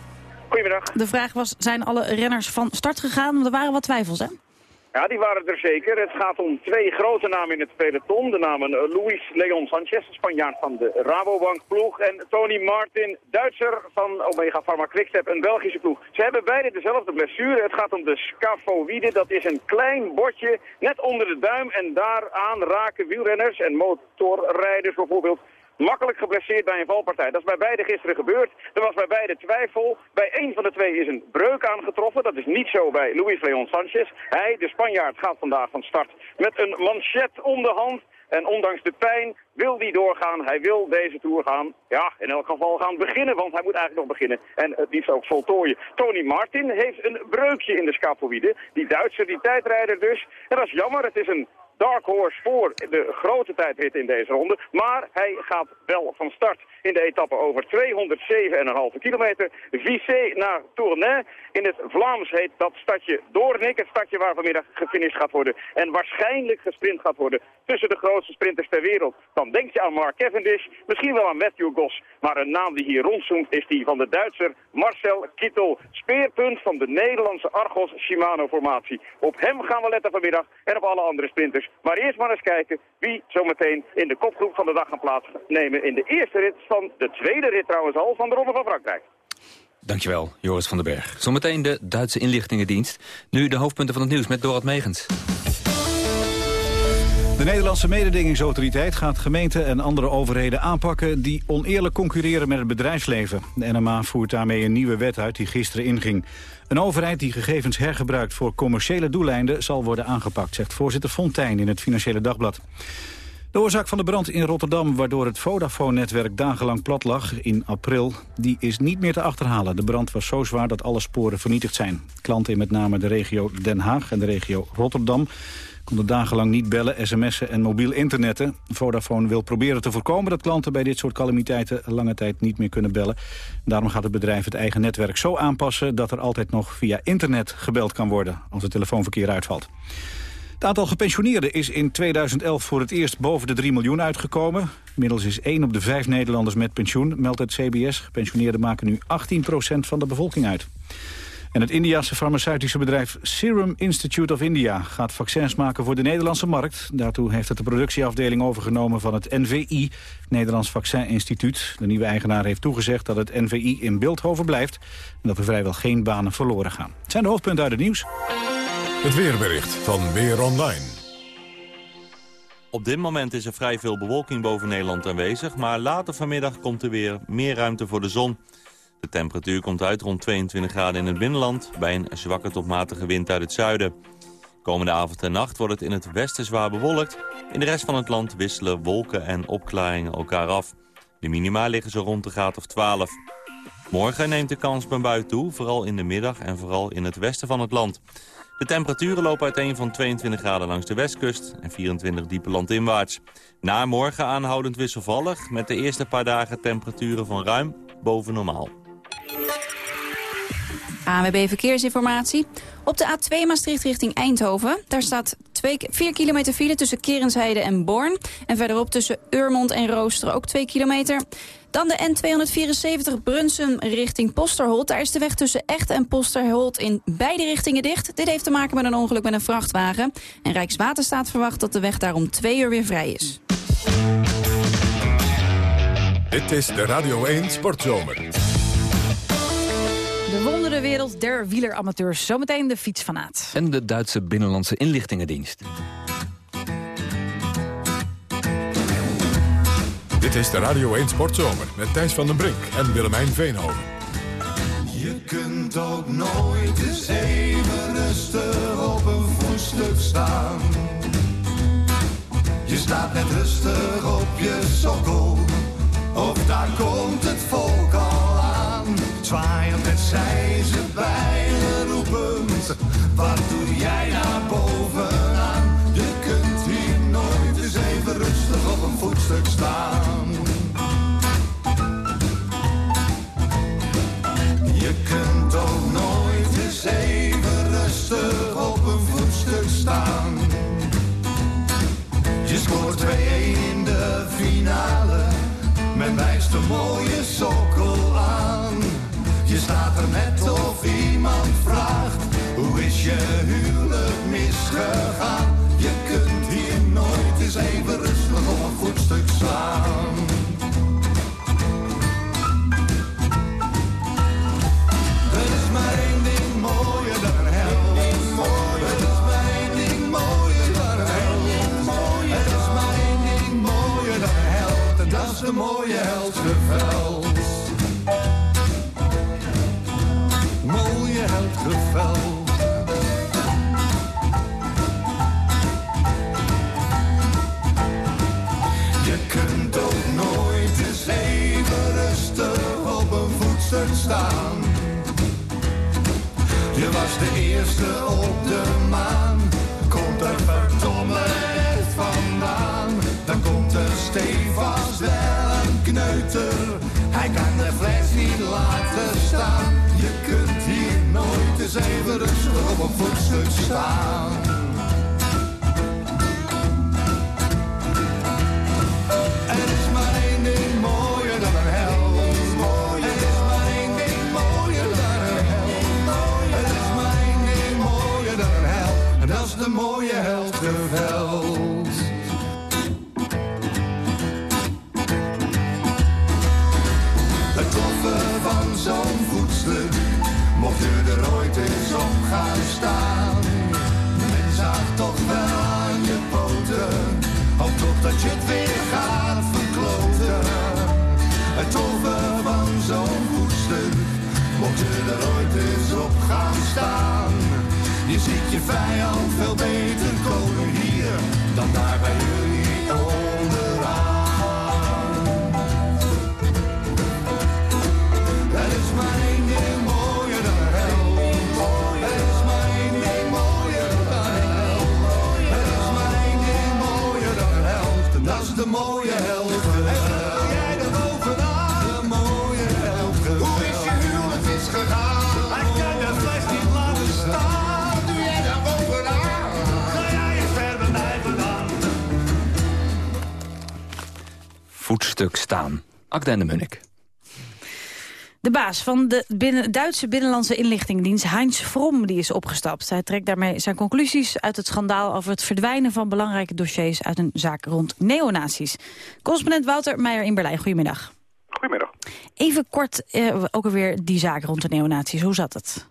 Goedemiddag. De vraag was, zijn alle renners van start gegaan? Want er waren wat twijfels, hè? Ja, die waren er zeker. Het gaat om twee grote namen in het peloton. De namen eh, Luis Leon Sanchez, Spanjaard van de Rabobank ploeg. En Tony Martin, Duitser van Omega Pharma Quickstep, een Belgische ploeg. Ze hebben beide dezelfde blessure. Het gaat om de scafoïde. Dat is een klein botje net onder de duim. En daaraan raken wielrenners en motorrijders bijvoorbeeld makkelijk geblesseerd bij een valpartij. Dat is bij beide gisteren gebeurd. Er was bij beide twijfel. Bij één van de twee is een breuk aangetroffen. Dat is niet zo bij Luis Leon Sanchez. Hij, de Spanjaard, gaat vandaag van start met een manchet om hand. En ondanks de pijn wil hij doorgaan. Hij wil deze Tour gaan, ja, in elk geval gaan beginnen. Want hij moet eigenlijk nog beginnen. En het liefst ook voltooien. Tony Martin heeft een breukje in de scafoïde. Die Duitser, die tijdrijder dus. En dat is jammer. Het is een dark horse voor de grote tijdrit in deze ronde. Maar hij gaat wel van start in de etappe over 207,5 kilometer. Vissé naar Tournai. In het Vlaams heet dat stadje Doornik. Het stadje waar vanmiddag gefinished gaat worden. En waarschijnlijk gesprint gaat worden tussen de grootste sprinters ter wereld. Dan denk je aan Mark Cavendish, misschien wel aan Matthew Goss. Maar een naam die hier rondzoomt is die van de Duitser Marcel Kittel. Speerpunt van de Nederlandse Argos Shimano formatie. Op hem gaan we letten vanmiddag en op alle andere sprinters. Maar eerst maar eens kijken wie zometeen in de kopgroep van de dag gaan plaatsnemen in de eerste rit van de tweede rit trouwens al van de Ronde van Frankrijk. Dankjewel, Joris van den Berg. Zometeen de Duitse inlichtingendienst. Nu de hoofdpunten van het nieuws met Dorot Megens. De Nederlandse mededingingsautoriteit gaat gemeenten en andere overheden aanpakken... die oneerlijk concurreren met het bedrijfsleven. De NMA voert daarmee een nieuwe wet uit die gisteren inging. Een overheid die gegevens hergebruikt voor commerciële doeleinden... zal worden aangepakt, zegt voorzitter Fontijn in het Financiële Dagblad. De oorzaak van de brand in Rotterdam, waardoor het Vodafone-netwerk dagenlang plat lag in april, die is niet meer te achterhalen. De brand was zo zwaar dat alle sporen vernietigd zijn. Klanten in met name de regio Den Haag en de regio Rotterdam konden dagenlang niet bellen, sms'en en mobiel internetten. Vodafone wil proberen te voorkomen dat klanten bij dit soort calamiteiten lange tijd niet meer kunnen bellen. Daarom gaat het bedrijf het eigen netwerk zo aanpassen dat er altijd nog via internet gebeld kan worden als het telefoonverkeer uitvalt. Het aantal gepensioneerden is in 2011 voor het eerst boven de 3 miljoen uitgekomen. Inmiddels is 1 op de 5 Nederlanders met pensioen, meldt het CBS. Gepensioneerden maken nu 18% van de bevolking uit. En het Indiase farmaceutische bedrijf Serum Institute of India gaat vaccins maken voor de Nederlandse markt. Daartoe heeft het de productieafdeling overgenomen van het NVI, Nederlands Vaccin Instituut. De nieuwe eigenaar heeft toegezegd dat het NVI in Beeldhoven blijft en dat er vrijwel geen banen verloren gaan. Het zijn de hoofdpunten uit het nieuws. Het weerbericht van Weer Online. Op dit moment is er vrij veel bewolking boven Nederland aanwezig... maar later vanmiddag komt er weer meer ruimte voor de zon. De temperatuur komt uit rond 22 graden in het binnenland... bij een zwakke tot matige wind uit het zuiden. Komende avond en nacht wordt het in het westen zwaar bewolkt. In de rest van het land wisselen wolken en opklaringen elkaar af. De minima liggen zo rond de graad of 12. Morgen neemt de kans bij bui toe, vooral in de middag en vooral in het westen van het land. De temperaturen lopen uiteen van 22 graden langs de westkust en 24 diepe landinwaarts. Na morgen aanhoudend wisselvallig, met de eerste paar dagen temperaturen van ruim boven normaal. ANWB Verkeersinformatie. Op de A2 Maastricht richting Eindhoven. Daar staat 4 kilometer file tussen Kerensheide en Born. En verderop tussen Urmond en Roosteren ook 2 kilometer. Dan de N274 Brunsum richting Posterholt. Daar is de weg tussen Echt en Posterholt in beide richtingen dicht. Dit heeft te maken met een ongeluk met een vrachtwagen. En Rijkswaterstaat verwacht dat de weg daar om twee uur weer vrij is. Dit is de Radio 1 Sportzomer. De wondere wereld der wieleramateurs. Zometeen de fietsfanaat. En de Duitse Binnenlandse Inlichtingendienst. Dit is de Radio 1 Sportzomer met Thijs van den Brink en Willemijn Veenhoven. Je kunt ook nooit eens even rustig op een voetstuk staan. Je staat net rustig op je sokkel, of daar komt het volk al aan. Zwaaiend met zij ze bijlen roepend, wat doe jij naar bovenaan? Je kunt ook nooit eens even rustig op een voetstuk staan. Je scoort 2-1 in de finale, met wijst een mooie sokkel aan. Je staat er net of iemand vraagt, hoe is je huwelijk misgegaan? Je kunt hier nooit eens even rustig op een voetstuk staan. Er is maar één ding mooier dan een held. Er is maar één ding mooier dan een held. Er is maar één ding mooier dan een held. En dat is de mooie heldgeveld. Mooie heldgeveld. Je op de maan. Komt er verdomme vandaan. Dan komt er stevast wel een kneuter. Hij kan de fles niet laten staan. Je kunt hier nooit eens even rustig op een voetstuk staan. Vijand veel Voetstuk staan. Akda en de Munnik. De baas van de binnen, Duitse Binnenlandse Inlichtingendienst, Heinz Fromm, die is opgestapt. Hij trekt daarmee zijn conclusies uit het schandaal over het verdwijnen van belangrijke dossiers uit een zaak rond neonazies. Correspondent Wouter Meijer in Berlijn, goedemiddag. Goedemiddag. Even kort eh, ook alweer die zaak rond de neonazies. Hoe zat het?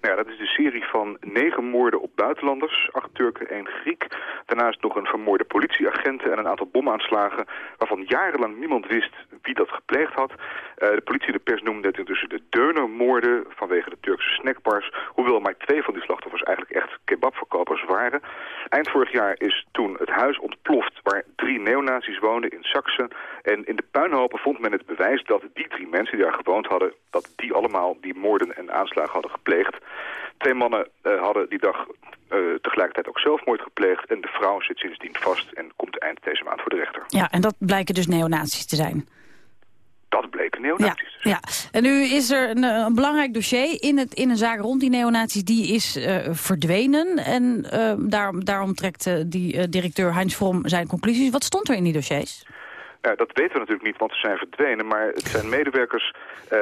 Nou ja, dat is de serie van negen moorden op buitenlanders, acht Turken, één Griek. Daarnaast nog een vermoorde politieagent en een aantal bomaanslagen... waarvan jarenlang niemand wist wie dat gepleegd had. Eh, de politie en de pers noemden het intussen de Deunermoorden vanwege de Turkse snackbars. Hoewel maar twee van die slachtoffers eigenlijk echt kebabverkopers waren. Eind vorig jaar is toen het huis ontploft waar drie neonazies woonden in Saxen. En in de puinhopen vond men het bewijs dat die drie mensen die daar gewoond hadden... dat die allemaal die moorden en aanslagen hadden gepleegd. Twee mannen eh, hadden die dag eh, tegelijkertijd ook zelfmoord gepleegd... en de vrouw zit sindsdien vast en komt eind deze maand voor de rechter. Ja, en dat blijken dus neonazies te zijn. Dat bleken neonazies. Ja, en nu is er een, een belangrijk dossier in, het, in een zaak rond die neonazies. Die is eh, verdwenen en daarom, daarom trekt die directeur Heinz Fromm zijn conclusies. Wat stond er in die dossiers? Ja, dat weten we natuurlijk niet, want ze zijn verdwenen. Maar het zijn medewerkers eh,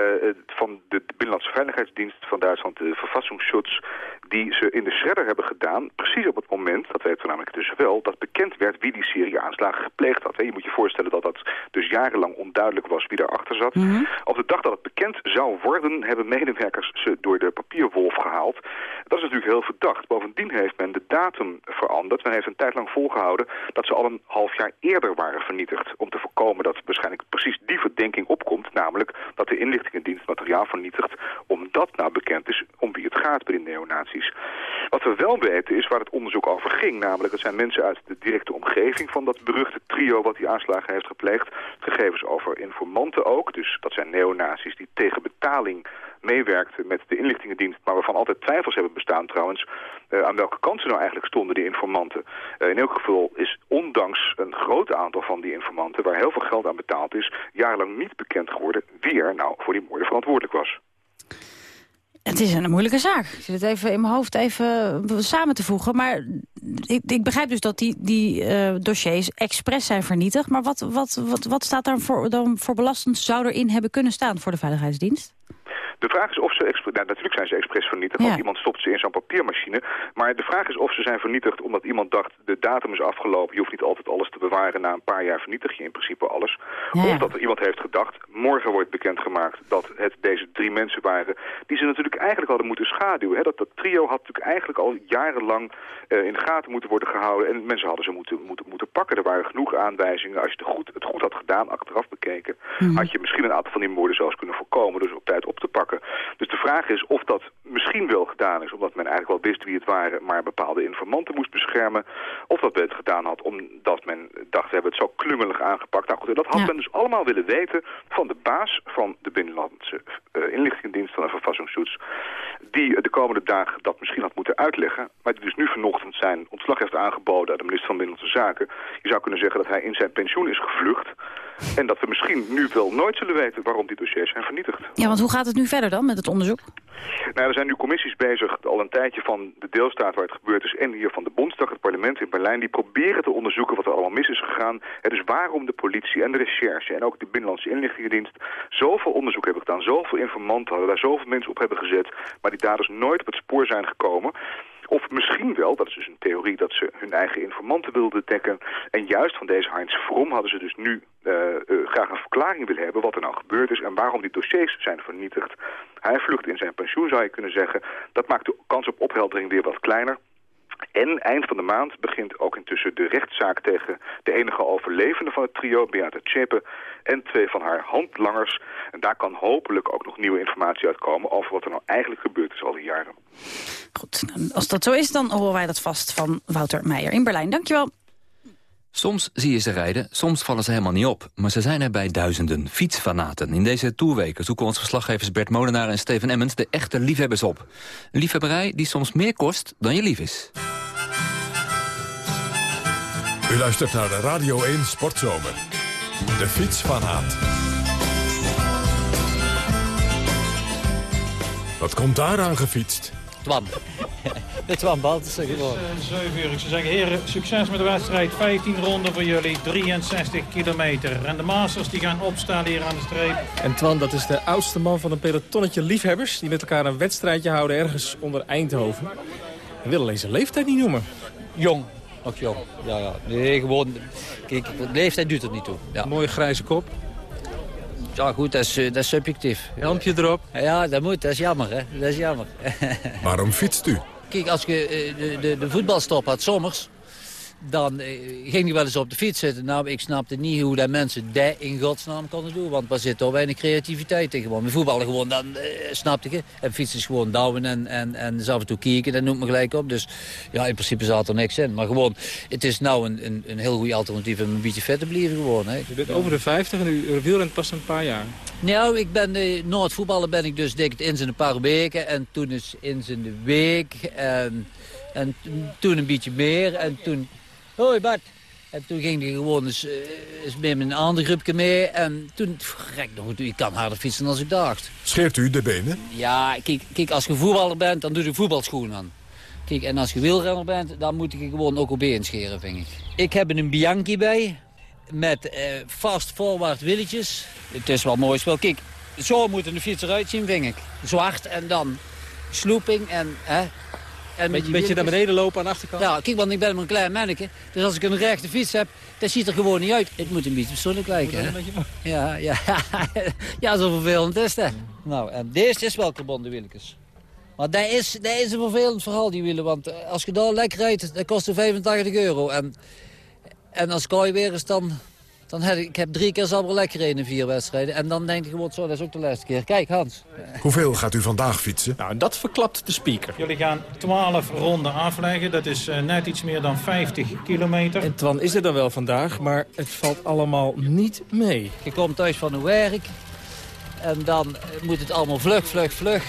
van de Binnenlandse Veiligheidsdienst van Duitsland, de Verfassungsschutz, die ze in de shredder hebben gedaan. Precies op het moment, dat weten we namelijk dus wel, dat bekend werd wie die serie aanslagen gepleegd had. Je moet je voorstellen dat dat dus jarenlang onduidelijk was wie daarachter zat. Op de dag dat het bekend zou worden, hebben medewerkers ze door de papierwolf gehaald. Dat is natuurlijk heel verdacht. Bovendien heeft men de datum veranderd. Men heeft een tijd lang volgehouden dat ze al een half jaar eerder waren vernietigd. Om te voorkomen dat waarschijnlijk precies die verdenking opkomt. Namelijk dat de inlichtingendienst materiaal vernietigt. Omdat nou bekend is om wie het gaat bij de Wat we wel weten is waar het onderzoek over ging. Namelijk het zijn mensen uit de directe omgeving van dat beruchte trio wat die aanslagen heeft gepleegd. Gegevens over informanten ook. Dus dat zijn neonazies die tegen betaling meewerkten met de inlichtingendienst, maar waarvan altijd twijfels hebben bestaan trouwens, eh, aan welke kant ze nou eigenlijk stonden, die informanten. Eh, in elk geval is ondanks een groot aantal van die informanten, waar heel veel geld aan betaald is, jarenlang niet bekend geworden wie er nou voor die moorden verantwoordelijk was. Het is een moeilijke zaak. Ik zit het even in mijn hoofd even samen te voegen. Maar ik, ik begrijp dus dat die, die eh, dossiers expres zijn vernietigd. Maar wat, wat, wat, wat staat daar voor, dan voor belastend zou erin hebben kunnen staan voor de Veiligheidsdienst? De vraag is of ze. Nou, natuurlijk zijn ze expres vernietigd, want Ja. iemand stopt ze in zo'n papiermachine. Maar de vraag is of ze zijn vernietigd omdat iemand dacht... de datum is afgelopen, je hoeft niet altijd alles te bewaren. Na een paar jaar vernietig je in principe alles. Of dat er iemand heeft gedacht... morgen wordt bekendgemaakt dat het deze drie mensen waren... die ze natuurlijk eigenlijk hadden moeten schaduwen. Hè? Dat, dat trio had natuurlijk eigenlijk al jarenlang eh, in de gaten moeten worden gehouden... en mensen hadden ze moeten, moeten, moeten pakken. Er waren genoeg aanwijzingen. Als je het goed, het goed had gedaan, achteraf bekeken... had je misschien een aantal van die moorden zelfs kunnen voorkomen... dus op tijd op te pakken. Dus de vraag is of dat misschien wel gedaan is... omdat men eigenlijk wel wist wie het waren... maar bepaalde informanten moest beschermen. Of dat men het gedaan had omdat men dacht... we hebben het zo klungelig aangepakt. Nou goed, en dat had men dus allemaal willen weten... van de baas van de Binnenlandse eh, Inlichtingendienst van de Verfassungsschutz... die de komende dagen dat misschien had moeten uitleggen... maar die dus nu vanochtend zijn ontslag heeft aangeboden... aan de minister van Binnenlandse Zaken. Je zou kunnen zeggen dat hij in zijn pensioen is gevlucht... en dat we misschien nu wel nooit zullen weten waarom die dossiers zijn vernietigd. Ja, want hoe gaat het nu verder dan met het onderzoek? Nou, er zijn nu commissies bezig, al een tijdje van de deelstaat waar het gebeurd is... en hier van de Bondsdag, het parlement in Berlijn... die proberen te onderzoeken wat er allemaal mis is gegaan. En dus waarom de politie en de recherche en ook de Binnenlandse Inlichtingendienst... zoveel onderzoek hebben gedaan, zoveel informanten hadden... daar zoveel mensen op hebben gezet... maar die daders nooit op het spoor zijn gekomen... Of misschien wel, dat is dus een theorie, dat ze hun eigen informanten wilden dekken. En juist van deze Heinz Fromm hadden ze dus nu uh, uh, graag een verklaring willen hebben wat er nou gebeurd is en waarom die dossiers zijn vernietigd. Hij vlucht in zijn pensioen, zou je kunnen zeggen. Dat maakt de kans op opheldering weer wat kleiner. En eind van de maand begint ook intussen de rechtszaak tegen de enige overlevende van het trio, Beata Tjepe, en twee van haar handlangers. En daar kan hopelijk ook nog nieuwe informatie uitkomen over wat er nou eigenlijk gebeurd is al die jaren. Goed, als dat zo is, dan horen wij dat vast van Wouter Meijer in Berlijn. Dankjewel. Soms zie je ze rijden, soms vallen ze helemaal niet op. Maar ze zijn er bij duizenden fietsfanaten. In deze toerweken zoeken onze verslaggevers Bert Molenaar en Steven Emmens... de echte liefhebbers op. Een liefhebberij die soms meer kost dan je lief is. U luistert naar de Radio 1 Sportzomer. De fietsfanaat. Wat komt daar aan gefietst? Twan. De Twan Baltussen gewoon. 7 uur. Ik zou zeggen, heren, succes met de wedstrijd. 15 ronden voor jullie, 63 kilometer. En de Masters die gaan opstaan hier aan de streep. En Twan, dat is de oudste man van een pelotonnetje liefhebbers... die met elkaar een wedstrijdje houden ergens onder Eindhoven. Hij wil alleen zijn leeftijd niet noemen. Jong. Nog jong. Ja, ja. Nee, gewoon... Kijk, de leeftijd doet er niet toe. Ja. Mooie grijze kop. Ja, goed, dat is, dat is subjectief. Helmpje erop. Ja, dat moet. Dat is jammer, hè. Dat is jammer. Waarom fietst u? Kijk, als je de, de, de voetbalstop had, zomers... dan eh, ging hij wel eens op de fiets zitten. Nou, ik snapte niet hoe dat mensen dat in godsnaam konden doen. Want er zit toch weinig creativiteit in. Gewoon. Met voetballen gewoon, dan eh, snapte ik het. En fietsen is gewoon douwen en, en, en dus af en toe kieken. Dat noemt me gelijk op. Dus ja, in principe zat er niks in. Maar gewoon, het is nou een, een, een heel goed alternatief om een beetje vet te blijven gewoon. Hè. Je bent over de 50 en u wielrent pas een paar jaar. Nou, ik ben eh, nooit voetballen ben ik dus dik in zijn een paar weken. En toen is in zijn de week. En, en toen een beetje meer. En toen... Hoi Bart. En toen ging hij gewoon eens, uh, eens met een andere groepje mee. En toen, gek nog, ik kan harder fietsen als ik dacht. Scheert u de benen? Ja, kijk, kijk als je voetballer bent, dan doe je voetbalschoenen aan. Kijk, en als je wielrenner bent, dan moet je gewoon ook op been scheren, vind ik. Ik heb een Bianchi bij, met uh, vast voorwaarts willetjes. Het is wel mooi spel. Kijk, zo moet een fiets eruit zien, vind ik. Zwart en dan sloeping en... Hè, en beetje, beetje naar beneden lopen aan de achterkant? Ja, kijk, want ik ben maar een klein manneke. Dus als ik een rechte fiets heb, dat ziet er gewoon niet uit. Het moet een beetje persoonlijk lijken, hè? Ja, ja. ja, zo vervelend is dat. Nou, en deze is wel verbonden wieltjes. Maar dat is, dat is een vervelend verhaal, die wielen. Want eh, als je daar lekker rijdt, dat kost 85 euro. En, en als kooi weer is, dan... dan heb ik, ik heb drie keer Zabber lekker gereden in vier wedstrijden. En dan denk je gewoon, zo, dat is ook de laatste keer. Kijk, Hans. Hoeveel gaat u vandaag fietsen? Nou, dat verklapt de speaker. Jullie gaan 12 ronden afleggen. Dat is uh, net iets meer dan 50 kilometer. En Twan is er dan wel vandaag, maar het valt allemaal niet mee. Je komt thuis van een werk. En dan moet het allemaal vlug, vlug, vlug.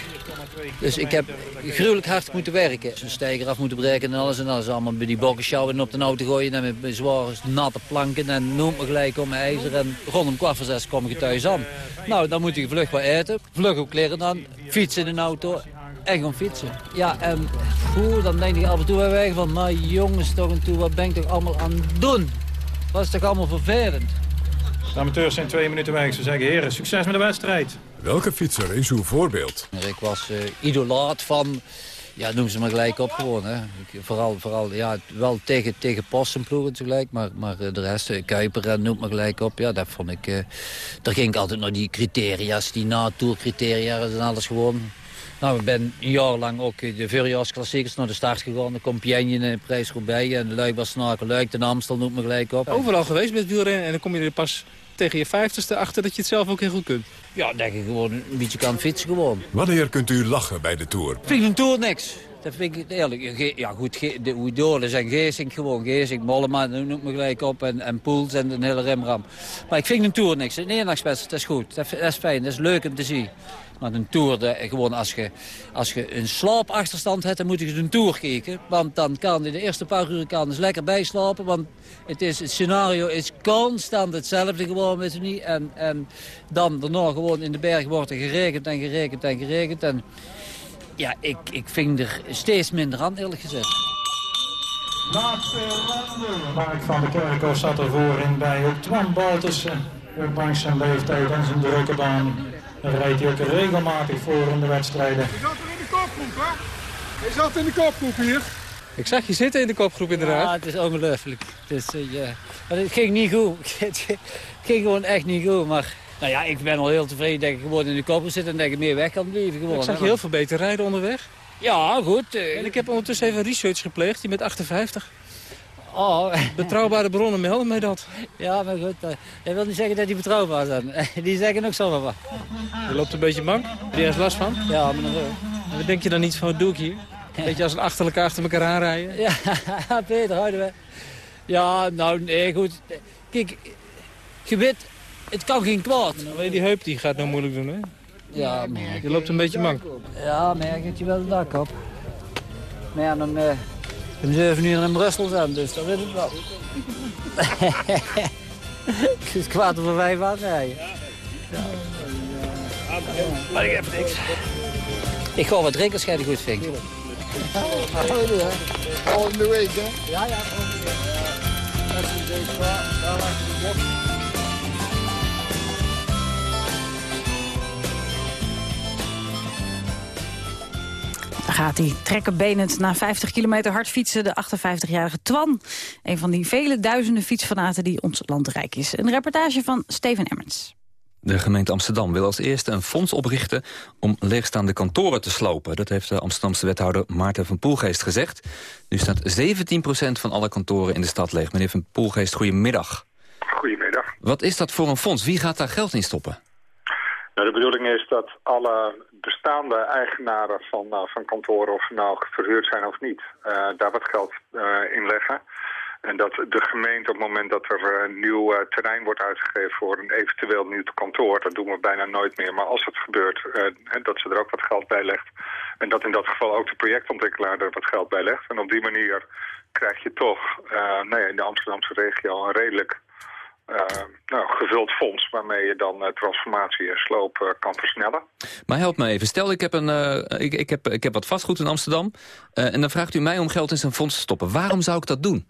Dus ik heb gruwelijk hard moeten werken. Een stijger af moeten breken en alles en alles. Allemaal bij die bokken sjouwen op de auto gooien. En met zware natte planken. En noem me gelijk om ijzer. En rond om kwart voor zes kom ik thuis aan. Nou, dan moet je vlug wat eten. Vlug op kleren dan. Fietsen in de auto. En gewoon fietsen. Ja, en hoe, dan denk ik af en toe weer weg van... Maar jongens, toch en toe, wat ben ik toch allemaal aan het doen? Is toch allemaal vervelend? De amateurs zijn twee minuten weg. Ze zeggen, heren, succes met de wedstrijd. Welke fietser is uw voorbeeld? Ik was uh, idolaat van, ja, noem ze maar gelijk op gewoon. Hè. Ik, vooral, vooral ja, wel tegen, tegen ploegen tegelijk, maar, maar de rest, uh, Kuiper en noem maar gelijk op. Ja, dat vond ik, uh, daar ging ik altijd naar die criteria's, die na-tour-criteria en alles gewoon. Nou, ik ben een jaar lang ook de Vurias-klassiekers naar de start gegaan. De Compiègne en Prijs Roubaix en de Luik was Luik, de Amstel noemt me gelijk op. Overal geweest met wielrennen en dan kom je er pas tegen je vijftigste achter dat je het zelf ook heel goed kunt. Ja, denk ik gewoon een beetje kan fietsen gewoon. Wanneer kunt u lachen bij de Tour? Vind een Tour niks. Dat vind ik eerlijk. Ja goed, de idolen zijn Geesink gewoon. Geesink, Mollema, noem me gelijk op. En, en Poels en een hele remram. Maar ik vind een Tour niks. Een eendagswedstrijd, dat is goed. Dat, dat is fijn, dat is leuk om te zien. Maar een Tour, gewoon als je, als je een slaapachterstand hebt, dan moet je een Tour kijken. Want dan kan in de eerste paar uur kan dus lekker bijslapen. Want het, is, het scenario is constant hetzelfde gewoon, weet je niet. En, en dan daarna gewoon in de berg wordt er geregend en geregend en geregend. En ja, ik, ik vind er steeds minder aan, eerlijk gezegd. Laatste ronde. Mark van der Kerkhoff zat er voorin bij. Ook Twan Baltussen, ondanks zijn leeftijd en zijn drukke baan... Dan rijdt hij ook regelmatig voor in de wedstrijden. Je zat in de kopgroep hier. Ik zag je zitten in de kopgroep inderdaad. Ja, het is ongelooflijk. Het, is, eh, ja. Maar het ging niet goed. Het ging gewoon echt niet goed. Maar nou ja, ik ben al heel tevreden dat ik gewoon in de kop zit en dat ik meer weg kan blijven. Gewoon, Ik zag hè. je heel veel beter rijden onderweg. Ja, goed. eh, En ik heb ondertussen even research gepleegd. Je bent 58. Oh. Betrouwbare bronnen melden mij dat. Ja, maar goed. eh, dat wil niet zeggen dat die betrouwbaar zijn. Die zeggen ook zomaar wat. Je loopt een beetje mank. Heb je ergens last van? Ja, maar dan wel. Wat denk je dan niet van, wat doe ik hier? Beetje als een achterlijke achter elkaar aanrijden. Ja, Peter, houden we. Ja, nou, nee, goed. Kijk, je weet, het kan geen kwaad. Nou, weet je, die heup die gaat nou moeilijk doen, hè? Ja, merk Je loopt een beetje mank. Ja, merk het je wel de dak op. Maar ja, dan eh om 7 uur in Brussel zijn, dus dat weet ik wel. Het is kwaad voor vijf aanrijden. Ja. Maar ik heb niks. Ik ga wat drinken als jij het goed vindt. Volgende week, hè? Ja, ja. Daar gaat hij trekkenbenend na 50 kilometer hard fietsen. De 58-jarige Twan. Een van die vele duizenden fietsfanaten die ons land rijk is. Een reportage van Steven Emmers. De gemeente Amsterdam wil als eerste een fonds oprichten om leegstaande kantoren te slopen. Dat heeft de Amsterdamse wethouder Maarten van Poelgeest gezegd. Nu staat 17% van alle kantoren in de stad leeg. Meneer van Poelgeest, goedemiddag. Goedemiddag. Wat is dat voor een fonds? Wie gaat daar geld in stoppen? Nou, de bedoeling is dat alle bestaande eigenaren van, eh, van kantoren, of ze nou verhuurd zijn of niet, eh, daar wat geld eh, in leggen. En dat de gemeente op het moment dat er een nieuw terrein wordt uitgegeven voor een eventueel nieuw kantoor, dat doen we bijna nooit meer. Maar als het gebeurt, dat ze er ook wat geld bij legt. En dat in dat geval ook de projectontwikkelaar er wat geld bij legt. En op die manier krijg je toch nou ja, in de Amsterdamse regio een redelijk nou, gevuld fonds... waarmee je dan eh, transformatie en sloop eh, kan versnellen. Maar help me even. Stel, ik heb, een, eh, ik, ik, heb, ik heb wat vastgoed in Amsterdam... eh, en dan vraagt u mij om geld in zijn fonds te stoppen. Waarom zou ik dat doen?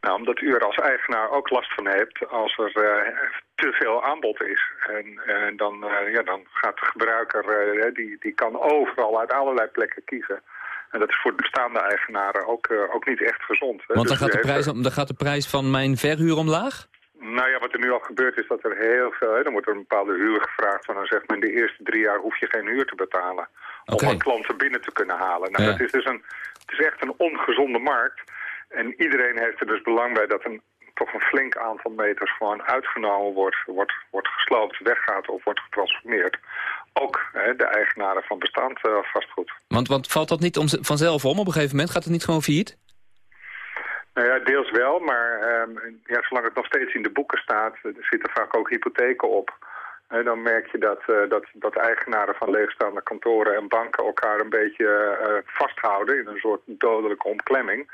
Nou, omdat u er als eigenaar ook last van hebt als er eh, te veel aanbod is. En eh, dan, eh, ja, dan gaat de gebruiker, eh, die, die kan overal uit allerlei plekken kiezen. En dat is voor de bestaande eigenaren ook, eh, ook niet echt gezond. hè. Want dan Dus gaat, de heeft prijs, dan gaat de prijs van mijn verhuur omlaag? Nou ja, wat er nu al gebeurt is dat er heel veel... Hè, dan wordt er een bepaalde huur gevraagd... en dan zegt men de eerste drie jaar hoef je geen huur te betalen... Om een klanten binnen te kunnen halen. Nou, Ja. dat is dus een, het is echt een ongezonde markt. En iedereen heeft er dus belang bij dat een, toch een flink aantal meters gewoon uitgenomen wordt... wordt, wordt gesloopt, weggaat of wordt getransformeerd. Ook hè, de eigenaren van bestaand eh, vastgoed. Want, want valt dat niet om, vanzelf om op een gegeven moment? Gaat het niet gewoon failliet? Nou ja, deels wel, maar ehm, ja, zolang het nog steeds in de boeken staat, er zitten vaak ook hypotheken op. En dan merk je dat, eh, dat, dat eigenaren van leegstaande kantoren en banken elkaar een beetje eh, vasthouden in een soort dodelijke omklemming.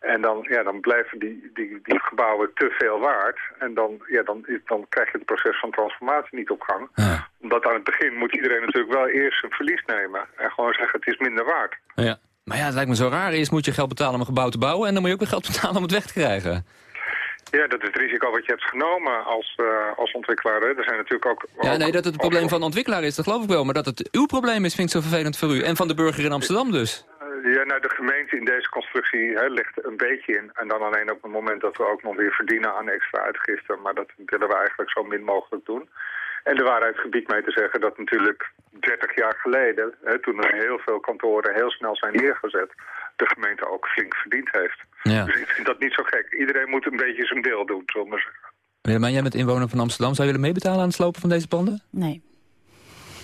En dan, ja, dan blijven die, die, die gebouwen te veel waard. En dan, ja, dan, is, dan krijg je het proces van transformatie niet op gang. Omdat aan het begin moet iedereen natuurlijk wel eerst een verlies nemen. En gewoon zeggen het is minder waard. Ja. Maar ja, het lijkt me zo raar. Eerst moet je geld betalen om een gebouw te bouwen... en dan moet je ook weer geld betalen om het weg te krijgen. Ja, dat is het risico wat je hebt genomen als, eh, als ontwikkelaar. Hè. Er zijn natuurlijk ook... Ja, nee, dat het het probleem van de ontwikkelaar is, dat geloof ik wel. Maar dat het uw probleem is, vind ik zo vervelend voor u. En van de burger in Amsterdam dus. Eh, Ja, nou, de gemeente in deze constructie hè, ligt een beetje in. En dan alleen op het moment dat we ook nog weer verdienen aan extra uitgiften. Maar dat willen we eigenlijk zo min mogelijk doen. En de waarheid gebiedt mij te zeggen dat natuurlijk 30 jaar geleden... Hè, toen er heel veel kantoren heel snel zijn neergezet... de gemeente ook flink verdiend heeft. Ja. Dus ik vind dat niet zo gek. Iedereen moet een beetje zijn deel doen, zullen we maar zeggen. Maar jij bent inwoner van Amsterdam. Zou je willen meebetalen aan het slopen van deze panden? Nee.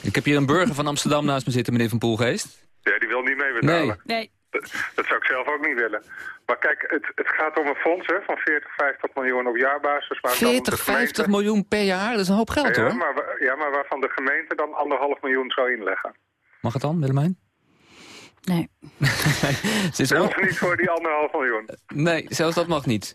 Ik heb hier een burger van Amsterdam naast me zitten, meneer Van Poelgeest. Ja, die wil niet meebetalen. Nee. Nee. Dat, zou ik zelf ook niet willen. Maar kijk, het, het gaat om een fonds hè, van 40, 50 miljoen op jaarbasis. dan 40, de gemeente- 50 miljoen per jaar, dat is een hoop geld ja, hoor. Maar, ja, maar waarvan de gemeente dan anderhalf miljoen zou inleggen. Mag het dan, Willemijn? Nee. Ze is Zelfs niet voor die anderhalf miljoen. Nee, zelfs dat mag niet.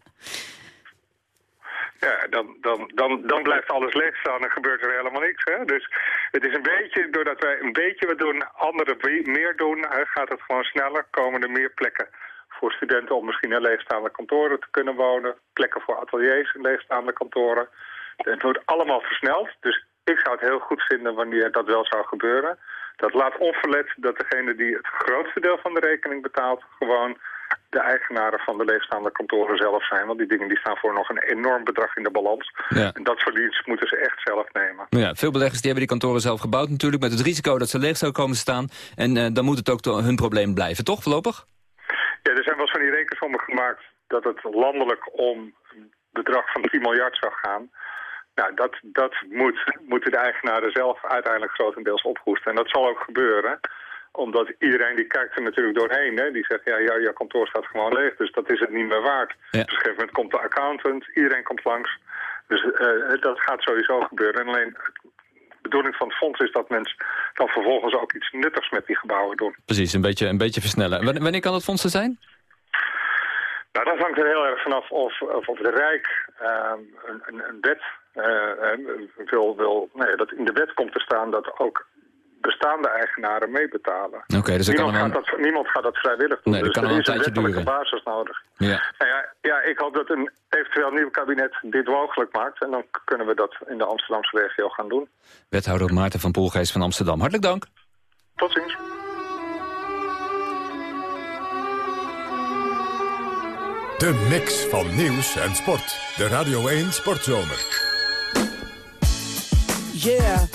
Ja, dan, dan, dan, dan blijft alles leeg staan en gebeurt er helemaal niks. Hè? Dus het is een beetje, doordat wij een beetje wat doen, anderen meer doen, gaat het gewoon sneller. Komen er meer plekken voor studenten om misschien in leegstaande kantoren te kunnen wonen. Plekken voor ateliers in leegstaande kantoren. Het wordt allemaal versneld. Dus Ik zou het heel goed vinden wanneer dat wel zou gebeuren. Dat laat onverlet dat degene die het grootste deel van de rekening betaalt... gewoon de eigenaren van de leegstaande kantoren zelf zijn. Want die dingen die staan voor nog een enorm bedrag in de balans. Ja. En dat verlies moeten ze echt zelf nemen. Ja, veel beleggers die hebben die kantoren zelf gebouwd natuurlijk... met het risico dat ze leeg zouden komen te staan. En eh, dan moet het ook hun probleem blijven, toch voorlopig? Ja, er zijn wel eens van die rekensommen gemaakt dat het landelijk om een bedrag van 10 miljard zou gaan. Nou, dat, dat moet, moeten de eigenaren zelf uiteindelijk grotendeels ophoesten. En dat zal ook gebeuren, omdat iedereen die kijkt er natuurlijk doorheen. Hè? Die zegt, ja, ja, jouw kantoor staat gewoon leeg, dus dat is het niet meer waard. Dus op een gegeven moment komt de accountant, iedereen komt langs. Dus eh, dat gaat sowieso gebeuren. En alleen de bedoeling van het fonds is dat mensen dan vervolgens ook iets nuttigs met die gebouwen doen. Precies, een beetje, een beetje versnellen. Wanneer, kan dat fonds er zijn? Nou, dat hangt er heel erg vanaf of, of, of de Rijk ehm, een, een, een wet eh, eh, wil, wil nee, dat in de wet komt te staan dat ook bestaande eigenaren meebetalen. Oké, dus niemand, gaat dat, niemand gaat dat vrijwillig doen. Nee, dat dus kan er is een wettelijke duren. basis nodig. Ja. Nou ja, ja, ik hoop dat een eventueel nieuw kabinet dit mogelijk maakt. En dan kunnen we dat in de Amsterdamse regio gaan doen. Wethouder Maarten van Poelgeest van Amsterdam. Hartelijk dank. Tot ziens. De mix van nieuws en sport. De Radio 1 Sportzomer. Yeah.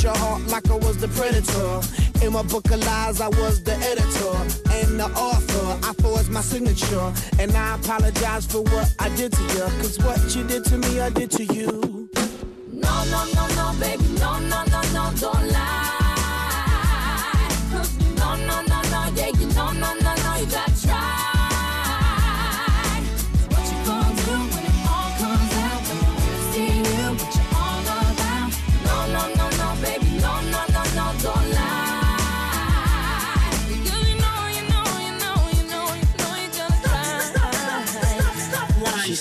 With your heart like I was the predator. In my book of lies, I was the editor and the author. I forged my signature. And I apologize for what I did to you. Cause what you did to me, I did to you.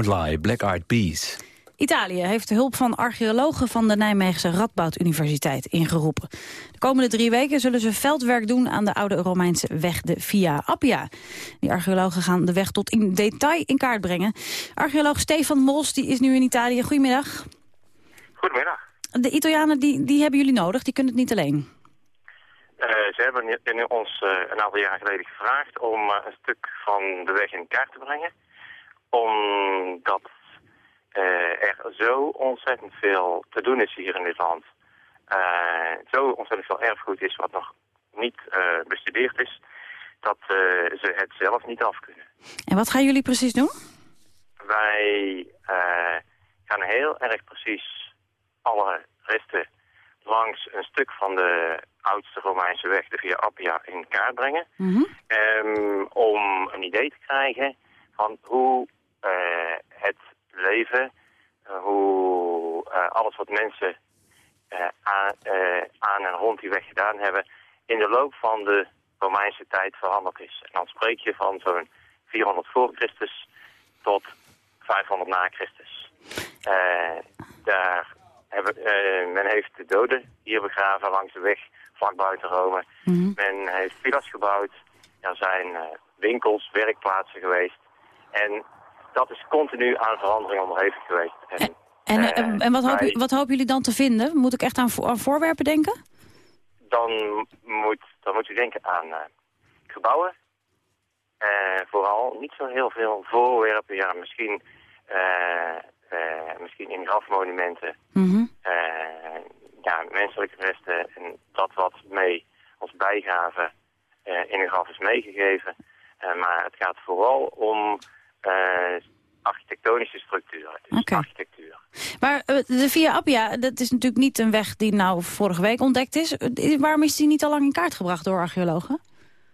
Don't lie, Black Eyed Peas. Italië heeft de hulp van archeologen van de Nijmeegse Radboud Universiteit ingeroepen. De komende drie weken zullen ze veldwerk doen aan de oude Romeinse weg, de Via Appia. Die archeologen gaan de weg tot in detail in kaart brengen. Archeoloog Stefan Mols die is nu in Italië. Goedemiddag. Goedemiddag. De Italianen die, die hebben jullie nodig, die kunnen het niet alleen. Eh, ze hebben in ons eh, een aantal jaar geleden gevraagd om eh, een stuk van de weg in kaart te brengen. Omdat eh, er zo ontzettend veel te doen is hier in dit land. Eh, zo ontzettend veel erfgoed is wat nog niet eh, bestudeerd is, dat ze het zelf niet af kunnen. En wat gaan jullie precies doen? Wij gaan heel erg precies alle resten langs een stuk van de oudste Romeinse weg, de Via Appia, in kaart brengen. Ehm, om een idee te krijgen van hoe het leven, eh, hoe eh, alles wat mensen eh, aan, eh, aan en rond die weg gedaan hebben, in de loop van de Romeinse tijd veranderd is. En dan spreek je van zo'n 400 voor Christus tot 500 na Christus. Eh, daar hebben, eh, men heeft de doden hier begraven langs de weg vlak buiten Rome. Men heeft villas gebouwd. Er zijn eh, winkels, werkplaatsen geweest. En dat is continu aan verandering onderhevig geweest. En, En, eh, en, en wat, hoop, wat hopen jullie dan te vinden? Moet ik echt aan, aan voorwerpen denken? dan moet, dan moet u denken aan eh, gebouwen. Eh, vooral niet zo heel veel voorwerpen. Ja, misschien, eh, eh, misschien in grafmonumenten. Eh, ja, menselijke resten en dat wat mee als bijgave eh, in een graf is meegegeven. Eh, maar het gaat vooral om eh, architectonische structuren. Dus architectuur. Maar eh, de Via Appia, dat is natuurlijk niet een weg die nou vorige week ontdekt is. Eh, Waarom is die niet al lang in kaart gebracht door archeologen?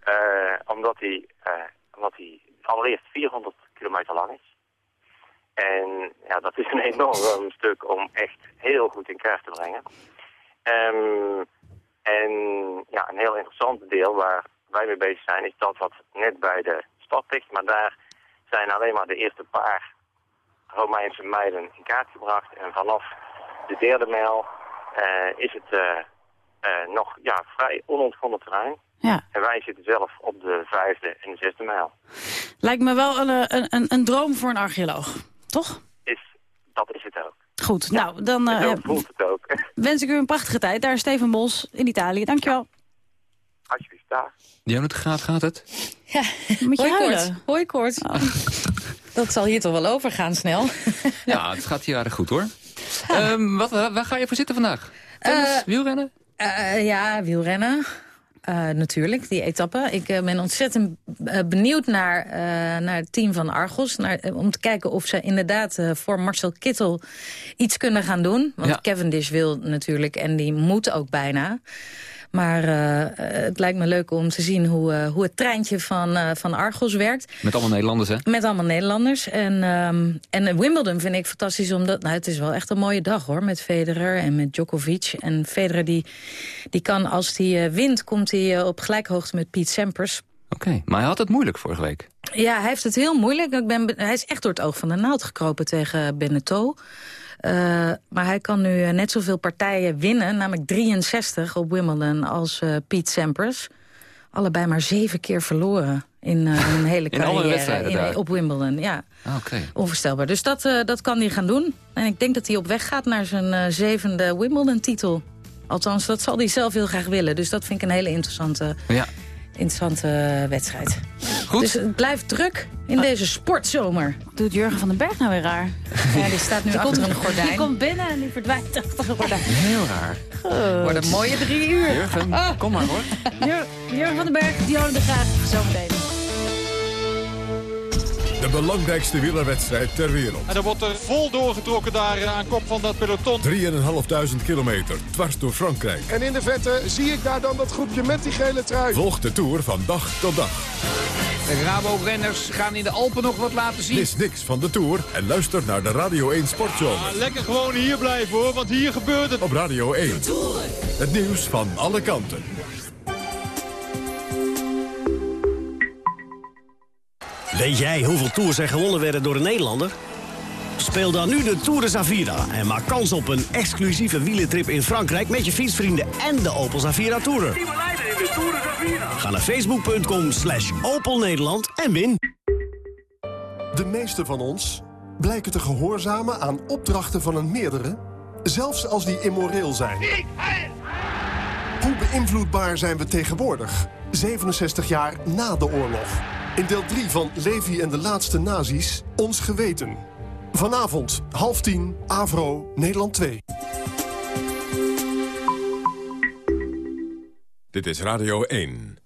Eh, omdat hij eh, omdat hij allereerst 400 kilometer lang is. En ja, dat is een enorm stuk om echt heel goed in kaart te brengen. Ehm, en ja, een heel interessant deel waar wij mee bezig zijn is dat wat net bij de stad ligt. Maar daar zijn alleen maar de eerste paar Romeinse mijlen in kaart gebracht. En vanaf de derde mijl eh, is het eh, eh, nog ja, vrij onontgonnen terrein. Ja. En wij zitten zelf op de vijfde en de zesde mijl. Lijkt me wel een, een, een, droom voor een archeoloog, toch? Is, dat is het ook. Goed, nou, dan zo voelt het ook. wens ik u een prachtige tijd. Daar is Steven Bos in Italië. Dankjewel. Alsjeblieft, daar. Ja, het gaat, gaat het? Ja, Moet je hoi huilen? kort. Hoi kort. Oh. Dat zal hier toch wel overgaan snel. Ja, het gaat hier aardig goed hoor. Ehm, wat, waar ga je voor zitten vandaag? Tennis, Eh, wielrennen? Eh, ja, wielrennen. Eh, natuurlijk, die etappe. Ik ben ontzettend benieuwd naar, eh, naar het team van Argos. Naar, om te kijken of ze inderdaad eh, voor Marcel Kittel iets kunnen gaan doen. Want Ja. Cavendish wil natuurlijk en die moet ook bijna. Maar eh, eh, het lijkt me leuk om te zien hoe, eh, hoe het treintje van, van Argos werkt. Met allemaal Nederlanders, hè? Met allemaal Nederlanders. En, ehm, en Wimbledon vind ik fantastisch, omdat nou, het is wel echt een mooie dag hoor. Met Federer en met Djokovic. En Federer die, die kan, als hij wint, komt hij op gelijkhoogte met Piet Sampras. Oké, maar hij had het moeilijk vorige week. Ja, hij heeft het heel moeilijk. Ik ben, be- hij is echt door het oog van de naald gekropen tegen Beneteau. Eh, maar hij kan nu eh, net zoveel partijen winnen, namelijk 63 op Wimbledon als eh Piet Sampras. Allebei maar zeven keer verloren in hun hele In alle carrière wedstrijden in- daar? op Wimbledon. Ja. Oké. Onvoorstelbaar. Dus dat, dat kan hij gaan doen. En ik denk dat hij op weg gaat naar zijn zevende Wimbledon-titel. Althans, dat zal hij zelf heel graag willen. Dus dat vind ik een hele interessante, Ja. Interessante wedstrijd. Goed. Dus het blijft druk in deze sportzomer. Doet Jurgen van den Berg nou weer raar? Ja, die staat nu Die achter komt- een gordijn. Die komt binnen en die verdwijnt achter een gordijn. Heel raar. Wordt een mooie drie uur. Jurgen, Ah. kom maar hoor. Jur- Jurgen van den Berg, die houden we graag zometeen. De belangrijkste wielerwedstrijd ter wereld. En er wordt er vol doorgetrokken daar eh, aan kop van dat peloton. 3.500 kilometer, dwars door Frankrijk. En in de vette zie ik daar dan dat groepje met die gele trui. Volg de Tour van dag tot dag. De Rabo-renners gaan in de Alpen nog wat laten zien. Mis niks van de Tour en luister naar de Radio 1 Sportzomer. Lekker gewoon hier blijven hoor, want hier gebeurt het. Op Radio 1. Het nieuws van alle kanten. Weet jij hoeveel tours er gewonnen werden door een Nederlander? Speel dan nu de Tour de Zavira en maak kans op een exclusieve wielentrip in Frankrijk... met je fietsvrienden en de Opel Zavira Tourer. Ga naar facebook.com slash Opel Nederland en win. De meeste van ons blijken te gehoorzamen aan opdrachten van een meerdere... zelfs als die immoreel zijn. Hoe beïnvloedbaar zijn we tegenwoordig, 67 jaar na de oorlog? In deel 3 van Levi en de laatste nazi's, ons geweten. Vanavond, half tien, Avro, Nederland 2. Dit is Radio 1.